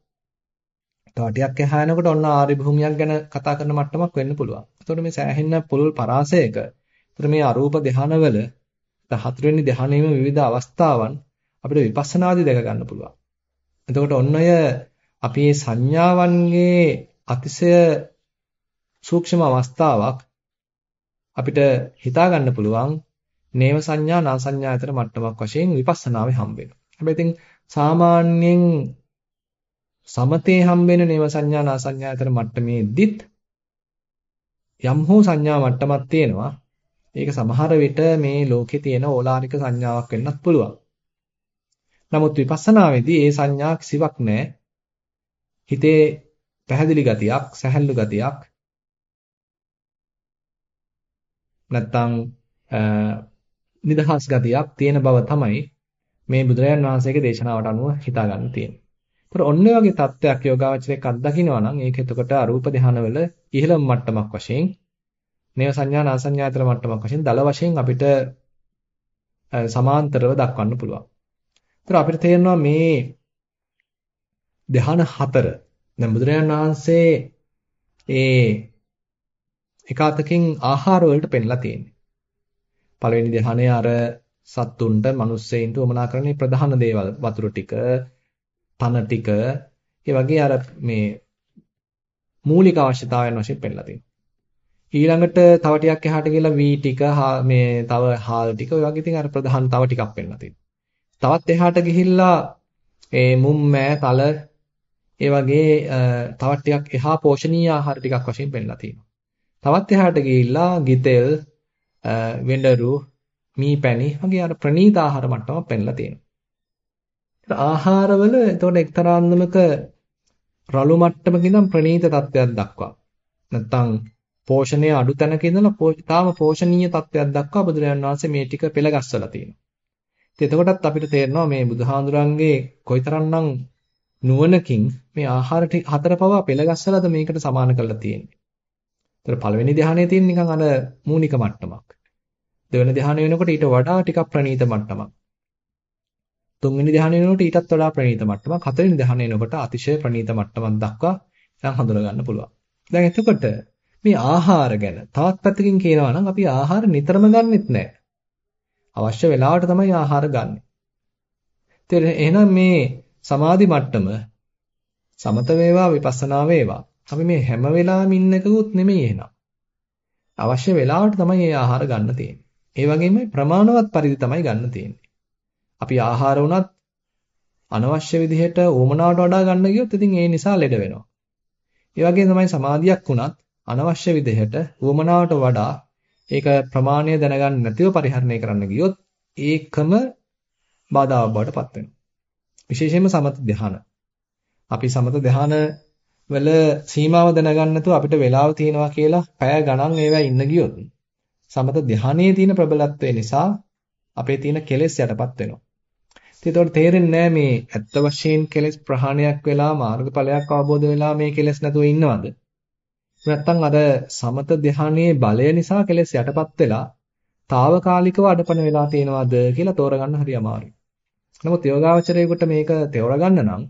A: තව ටිකක් එහා යනකොට ඔන්න ආර්ය භූමියක් ගැන කතා කරන මට්ටමක් වෙන්න පුළුවන්. එතකොට මේ සෑහෙන පුළුල් පරාසයක. එතකොට මේ අරූප ධානවල හතරවෙනි ධානයේම විවිධ අවස්ථාවන් අපිට විපස්සනාදී දැක ගන්න පුළුවන්. එතකොට ඔන්න ඔය අපි මේ සංඥාවන්ගේ අතිශය සූක්ෂම අවස්ථාවක් අපිට හිතා ගන්න පුළුවන් නේව සංඥා නා සංඥා අතර මට්ටමක් වශයෙන් විපස්සනාවේ හම්බ වෙනවා. හැබැයි ඉතින් සාමාන්‍යයෙන් සමතේ හම්බ වෙන නේව සංඥා නා සංඥා අතර මට්ටමේදීත් යම් හෝ සංඥා මට්ටමක් තියෙනවා. ඒක සමහර විට මේ ලෝකේ තියෙන ඕලාරික සංඥාවක් වෙන්නත් පුළුවන්. නමුත් විපස්සනාවේදී ඒ සංඥා කිසිවක් නැහැ. හිතේ පැහැදිලි ගතියක්, සැහැල්ලු ගතියක් නැත්තම් නිදහස් ගතියක් තියෙන බව තමයි මේ බුදුරජාන් වහන්සේගේ දේශනාවට අනුව හිතා ගන්න තියෙන්නේ. ඒතර ඔන්න වගේ தත්වයක් යෝගාවචරයක් අත්දකින්නවා නම් ඒක එතකොට අරූප ධානවල ඉහළම මට්ටමක් වශයෙන් නේව සංඥා නාසඤ්ඤාතර මට්ටමක් වශයෙන් දල වශයෙන් අපිට සමාන්තරව දක්වන්න පුළුවන්. ඒතර අපිට තේරෙනවා මේ ධ්‍යාන හතර දැන් බුදුරජාණන් වහන්සේ ඒ එකාතකින් ආහාර වලට පෙන්ලා තියෙන්නේ. පළවෙනි ධ්‍යානය අර සත්තුන්ට, මිනිස්සෙයින්ට උමනා කරන ප්‍රධාන දේවල් වතුර ටික, තන ටික, ඒ වගේ අර මේ මූලික අවශ්‍යතාවයන් වශයෙන් පෙන්ලා තියෙනවා. ඊළඟට තව ටිකක් එහාට ගිහලා වී ටික මේ තව හාල් ටික ඔය වගේ ඉතින් අර ප්‍රධාන තව ටිකක් පෙන්ලා තියෙනවා. තවත් එහාට ගිහිල්ලා ඒ මුම් මෑ තල ඒ වගේ තවත් ටිකක් එහා පෝෂණීය ආහාර ටිකක් වශයෙන් පෙන්ලා තියෙනවා. තවත් එහාට ගිහිල්ලා ගිතෙල් වෙඬරු මීපැණි වගේ අර ප්‍රණීත ආහාර මට්ටමක් පෙන්ලා තියෙනවා. ආහාරවල එතකොට එක්තරා අන්දමක රළු මට්ටමක ඉඳන් ප්‍රණීත තත්ත්වයක් දක්වා නැත්තම් පෝෂණය අඩු තැනක ඉඳලා තාම පෝෂණීය තත්ත්වයක් දක්වා බුදුරජාණන් වහන්සේ මේ ටික පෙළගස්සලා තියෙනවා. ඉතින් එතකොටත් අපිට තේරෙනවා මේ බුදුහාඳුරන්ගේ කොයිතරම්නම් නුවණකින් මේ ආහාර හතර පවා පෙළගස්සලාද මේකට සමාන කරලා තියෙන්නේ. ඒතර පළවෙනි ධ්‍යානයේ තියෙන නිකන් අර මූනික මට්ටමක්. දෙවෙනි ධ්‍යානය වෙනකොට ඊට වඩා ටිකක් ප්‍රණීත මට්ටමක්. තුන්වෙනි ධ්‍යානය වෙනකොට ඊටත් වඩා ප්‍රණීත මට්ටමක්. හතරවෙනි ධ්‍යානය වෙනකොට අතිශය ප්‍රණීත මට්ටමක් දක්වා දැන් හඳුනා ගන්න පුළුවන්. දැන් එතකොට මේ ආහාර ගැන තවත් පැත්තකින් කියනවා නම් අපි ආහාර නිතරම ගන්නෙත් නැහැ. අවශ්‍ය වෙලාවට තමයි ආහාර ගන්නෙ. එහෙනම් මේ සමාධි මට්ටම සමත වේවා විපස්සනා වේවා අපි මේ හැම වෙලාවෙම ඉන්නකකුත් නෙමෙයි එහෙනම්. අවශ්‍ය වෙලාවට තමයි මේ ආහාර ගන්න තියෙන්නේ. ඒ වගේම ප්‍රමාණවත් පරිදි තමයි ගන්න තියෙන්නේ. අපි ආහාර වුණත් අනවශ්‍ය විදිහට ඕමනාවට වඩා ගන්න ගියොත් ඉතින් ඒ නිසා ලෙඩ වෙනවා. ඒ වගේම තමයි සමාධියක් වුණත් අනවශ්‍ය විදිහට ඕමනාවට වඩා ඒක ප්‍රමාණය දැනගන්න නැතිව පරිහරණය කරන්න ගියොත් ඒකම බාධාවක් බවට පත් වෙනවා. විශේෂයෙන්ම සමත ධ්‍යාන. අපි සමත ධ්‍යාන වල සීමාව දැනගන්න නැතුව අපිට වෙලාව තියෙනවා කියලා පැය ගණන් ඒවා ඉන්න ගියොත් සමත ධ්‍යානයේ තියෙන ප්‍රබලත්වය නිසා අපේ තියෙන කෙලෙස් යටපත් වෙනවා. ඉතින් ඒතකොට තේරෙන්නේ මේ ඇත්ත වශයෙන් කෙලෙස් ප්‍රහාණයක් වෙලා මාර්ගඵලයක් අවබෝධ වෙලා මේ කෙලෙස් නැතුව ඉන්නවද? නැත්තම් අර සමත ධ්‍යානයේ බලය නිසා කෙලෙස් යටපත් වෙලා తాවකාලිකව අඩපණ වෙලා තියෙනවද කියලා තෝරගන්න හරි අමාරුයි. නමුත් යෝගාවචරයේකට මේක තේරගන්න නම්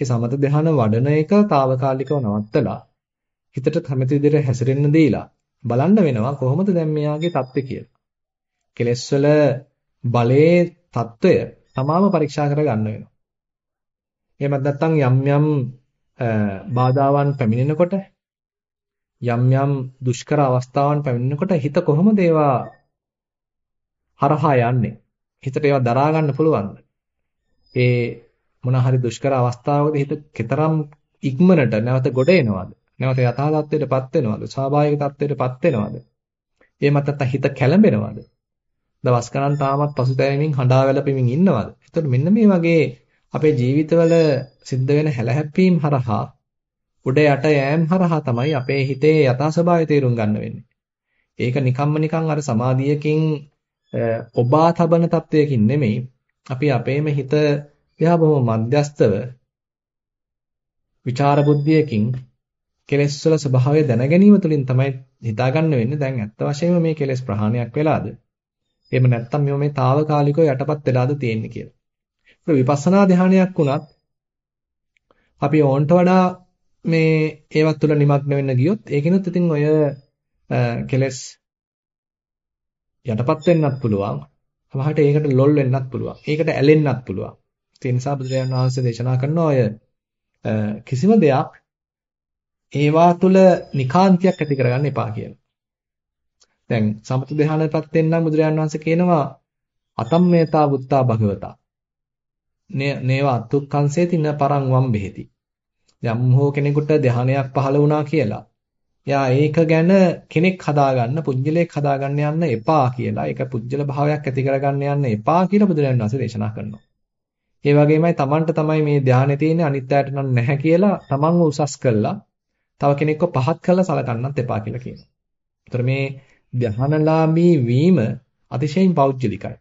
A: ඒ සමත ධ්‍යාන වඩන එක తాවකාලිකව නවත්තලා හිතට කැමති විදිහට හැසිරෙන්න දීලා බලන්න වෙනවා කොහොමද දැන් මෙයාගේ தත්ත්වය කියලා. කෙලස් වල බලයේ తত্ত্বය තමාම පරීක්ෂා කර ගන්න වෙනවා. එහෙමත් නැත්නම් යම් යම් බාධාවන් පැමිණෙනකොට යම් යම් දුෂ්කර අවස්ථාවන් පැමිණෙනකොට හිත කොහොමද ඒවා හරහා යන්නේ? හිතට ඒවා දරා ගන්න පුළුවන්ද? ඒ මොන හරි දුෂ්කර අවස්ථාවකදී හිත කතරම් ඉක්මනට නැවත ගොඩ එනවද? නැවත යථා තත්ත්වයටපත් වෙනවද? ස්වාභාවික තත්ත්වයටපත් වෙනවද? එහෙම නැත්නම් හිත කැළඹෙනවද? දවස් ගණන් තාමත් පසුතැවෙමින් හඬා වැළපෙමින් ඉන්නවද? එතකොට මෙන්න මේ වගේ අපේ ජීවිතවල සිද්ධ වෙන හැලහැප්පීම් හරහා උඩ යට යෑම් හරහා තමයි අපේ හිතේ යථා ස්වභාවය තේරුම් ගන්න වෙන්නේ. ඒක නිකම්ම නිකන් අර සමාධියකින් ඔබා තබන තත්වයකින් නෙමෙයි. අපි අපේම හිත එයා බොහොම මධ්‍යස්තව විචාර බුද්ධියකින් කෙලෙස් වල ස්වභාවය දැන ගැනීම තුළින් තමයි හිතාගන්න වෙන්නේ දැන් ඇත්ත වශයෙන්ම මේ කෙලෙස් ප්‍රහාණයක් වෙලාද එහෙම නැත්නම් මේව මේ తాවකාලිකව යටපත් වෙලාද තියෙන්නේ කියලා. ඒක විපස්සනා ධානයක් වුණත් අපි ඕන්ට වඩා මේ ඒවත් තුළ නිමග්න වෙන්න ගියොත් ඒකිනුත් ඉතින් ඔය කෙලස් යටපත් වෙන්නත් පුළුවන්. සමහරට ඒකට ලොල් වෙන්නත් පුළුවන්. ඒකට ඇලෙන්නත් පුළුවන්. ඒ නිසා බුදුරජාණන් වහන්සේ දේශනා කරන ඔය කිසිම දෙයක් ඒවා තුල නිකාන්තියක් ඇති කරගන්න එපා කියලා. දැන් සමත ධානයටපත් වෙනනම් බුදුරජාණන් වහන්සේ කියනවා අතම්මේතා බුත්තා භගවතා. නේව අත්තුක්කංසේති න පරං වම් බෙහෙති. යම් හෝ කෙනෙකුට ධානයක් පහළ වුණා කියලා. යා ඒක ගැන කෙනෙක් හදාගන්න, පුජ්‍යලයක් හදාගන්න යන්න එපා කියලා. ඒක පුජ්‍යල භාවයක් ඇති කරගන්න යන්න එපා කියලා බුදුරජාණන් වහන්සේ දේශනා කරනවා. ඒ වගේමයි Tamanට තමයි මේ ධානය තියෙන්නේ අනිත් අයට නම් නැහැ කියලා Tamanව උසස් කළා. තව කෙනෙක්ව පහත් කළා සලකන්නත් එපා කියලා කියනවා. ඒතර මේ ධානලාභී වීම අතිශයින් පෞද්ගලිකයි.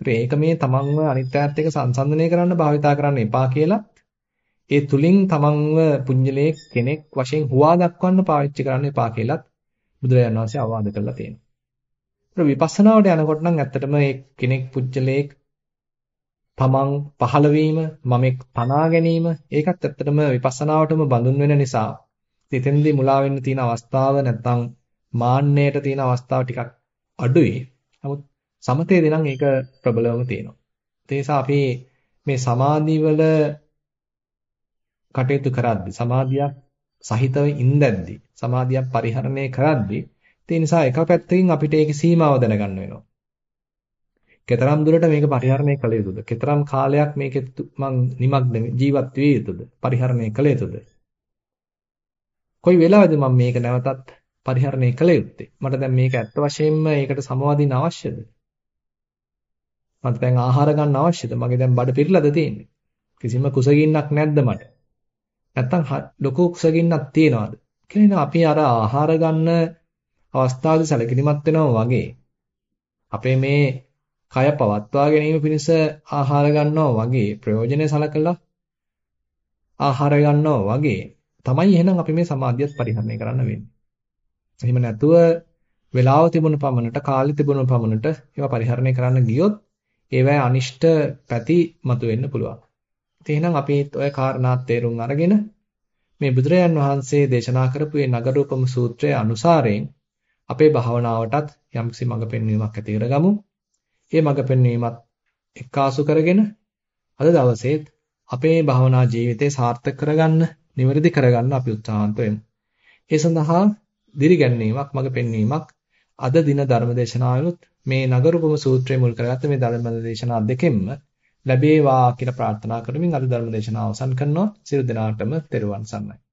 A: ඒක මේ තමන්ව අනිත් අයත් එක්ක සංසන්දනය කරන්න භාවිතා කරන්න එපා කියලා ඒ තුලින් තමන්ව පුඤ්ජලයේ කෙනෙක් වශයෙන් හුවා දක්වන්න පාවිච්චි කරන්න එපා කියලත් බුදුරජාණන් වහන්සේ අවවාද කරලා තියෙනවා. ඒක විපස්සනාවට යනකොට නම් ඇත්තටම මේ කෙනෙක් පුජ්‍යලයේ තමන් පහළ වීම, මමෙක් පනා ගැනීම ඒකත් ඇත්තටම විපස්සනාවටම බඳුන් වෙන නිසා එතෙන්දී මුලා වෙන්න තියෙන අවස්ථාව නැත්තම් මාන්නයට තියෙන අවස්ථාව ටිකක් අඩුයි. නමුත් සමතේදී නම් ඒක ප්‍රබලවම තියෙනවා. ඒ නිසා අපි මේ සමාධිවල කටයුතු කරද්දී සමාධියක් සහිතව ඉඳද්දී සමාධියක් පරිහරණය කරද්දී ඒ නිසා එක පැත්තකින් අපිට ඒකේ සීමාව දැනගන්න වෙනවා. කතරම් දුරට මේක පරිහරණය කළ යුතුද? කතරම් කාලයක් මේකේ මං නිමග්න ජීවත් විය යුතුද? පරිහරණය කළ යුතුද? කොයි වෙලාවෙද මම මේක නැවතත් පරිහරණය කළ යුත්තේ? මට දැන් මේක ඇත්ත වශයෙන්ම ඒකට සමවදින්න අවශ්‍යද? මට දැන් ආහාර ගන්න අවශ්‍යද? මගේ දැන් බඩ පිරලාද තියෙන්නේ? කිසිම කුසගින්නක් නැද්ද මට? නැත්තම් ලොකු කුසගින්නක් තියනවාද? කියලා අපි අර ආහාර ගන්න අවස්ථාවේ සැලකිලිමත් වෙනවා වගේ අපේ මේ කය පවත්වා ගැනීම පිණිස ආහාර ගන්නවා වගේ ප්‍රයෝජනෙ සලකලා ආහාර ගන්නවා වගේ තමයි එහෙනම් අපි මේ සමාධියත් පරිහරණය කරන්න වෙන්නේ. එහෙම නැතුව වෙලාව තිබුණ පමණට කාලෙ තිබුණ පමණට ඒවා පරිහරණය කරන්න ගියොත් ඒවැ අනිෂ්ට පැති මතුවෙන්න පුළුවන්. ඉතින් එහෙනම් අපි ඔය කාරණාත් තේරුම් අරගෙන මේ බුදුරජාන් වහන්සේ දේශනා කරපු මේ නගරූපම සූත්‍රයේ අනුසාරයෙන් අපේ භාවනාවටත් යම්කිසි මඟ පෙන්වීමක් ඇති කරගමු. මේ මඟ පෙන්වීමත් එක්කාසු කරගෙන අද දවසේත් අපේ භාවනා ජීවිතේ සාර්ථක කරගන්න නිවැරදි කරගන්න අපි උත්සාහන්ත වෙමු. ඒ සඳහා දිරිගැන්වීමක් මඟ පෙන්වීමක් අද දින ධර්මදේශනාවලුත් මේ නගරුපම සූත්‍රය මුල් කරගත්ත මේ ධර්මදේශනා දෙකෙන්ම ලැබේවා කියලා ප්‍රාර්ථනා කරමින් අද ධර්මදේශනාව අවසන් කරනවා. සියලු දෙනාටම තෙරුවන් සරණයි.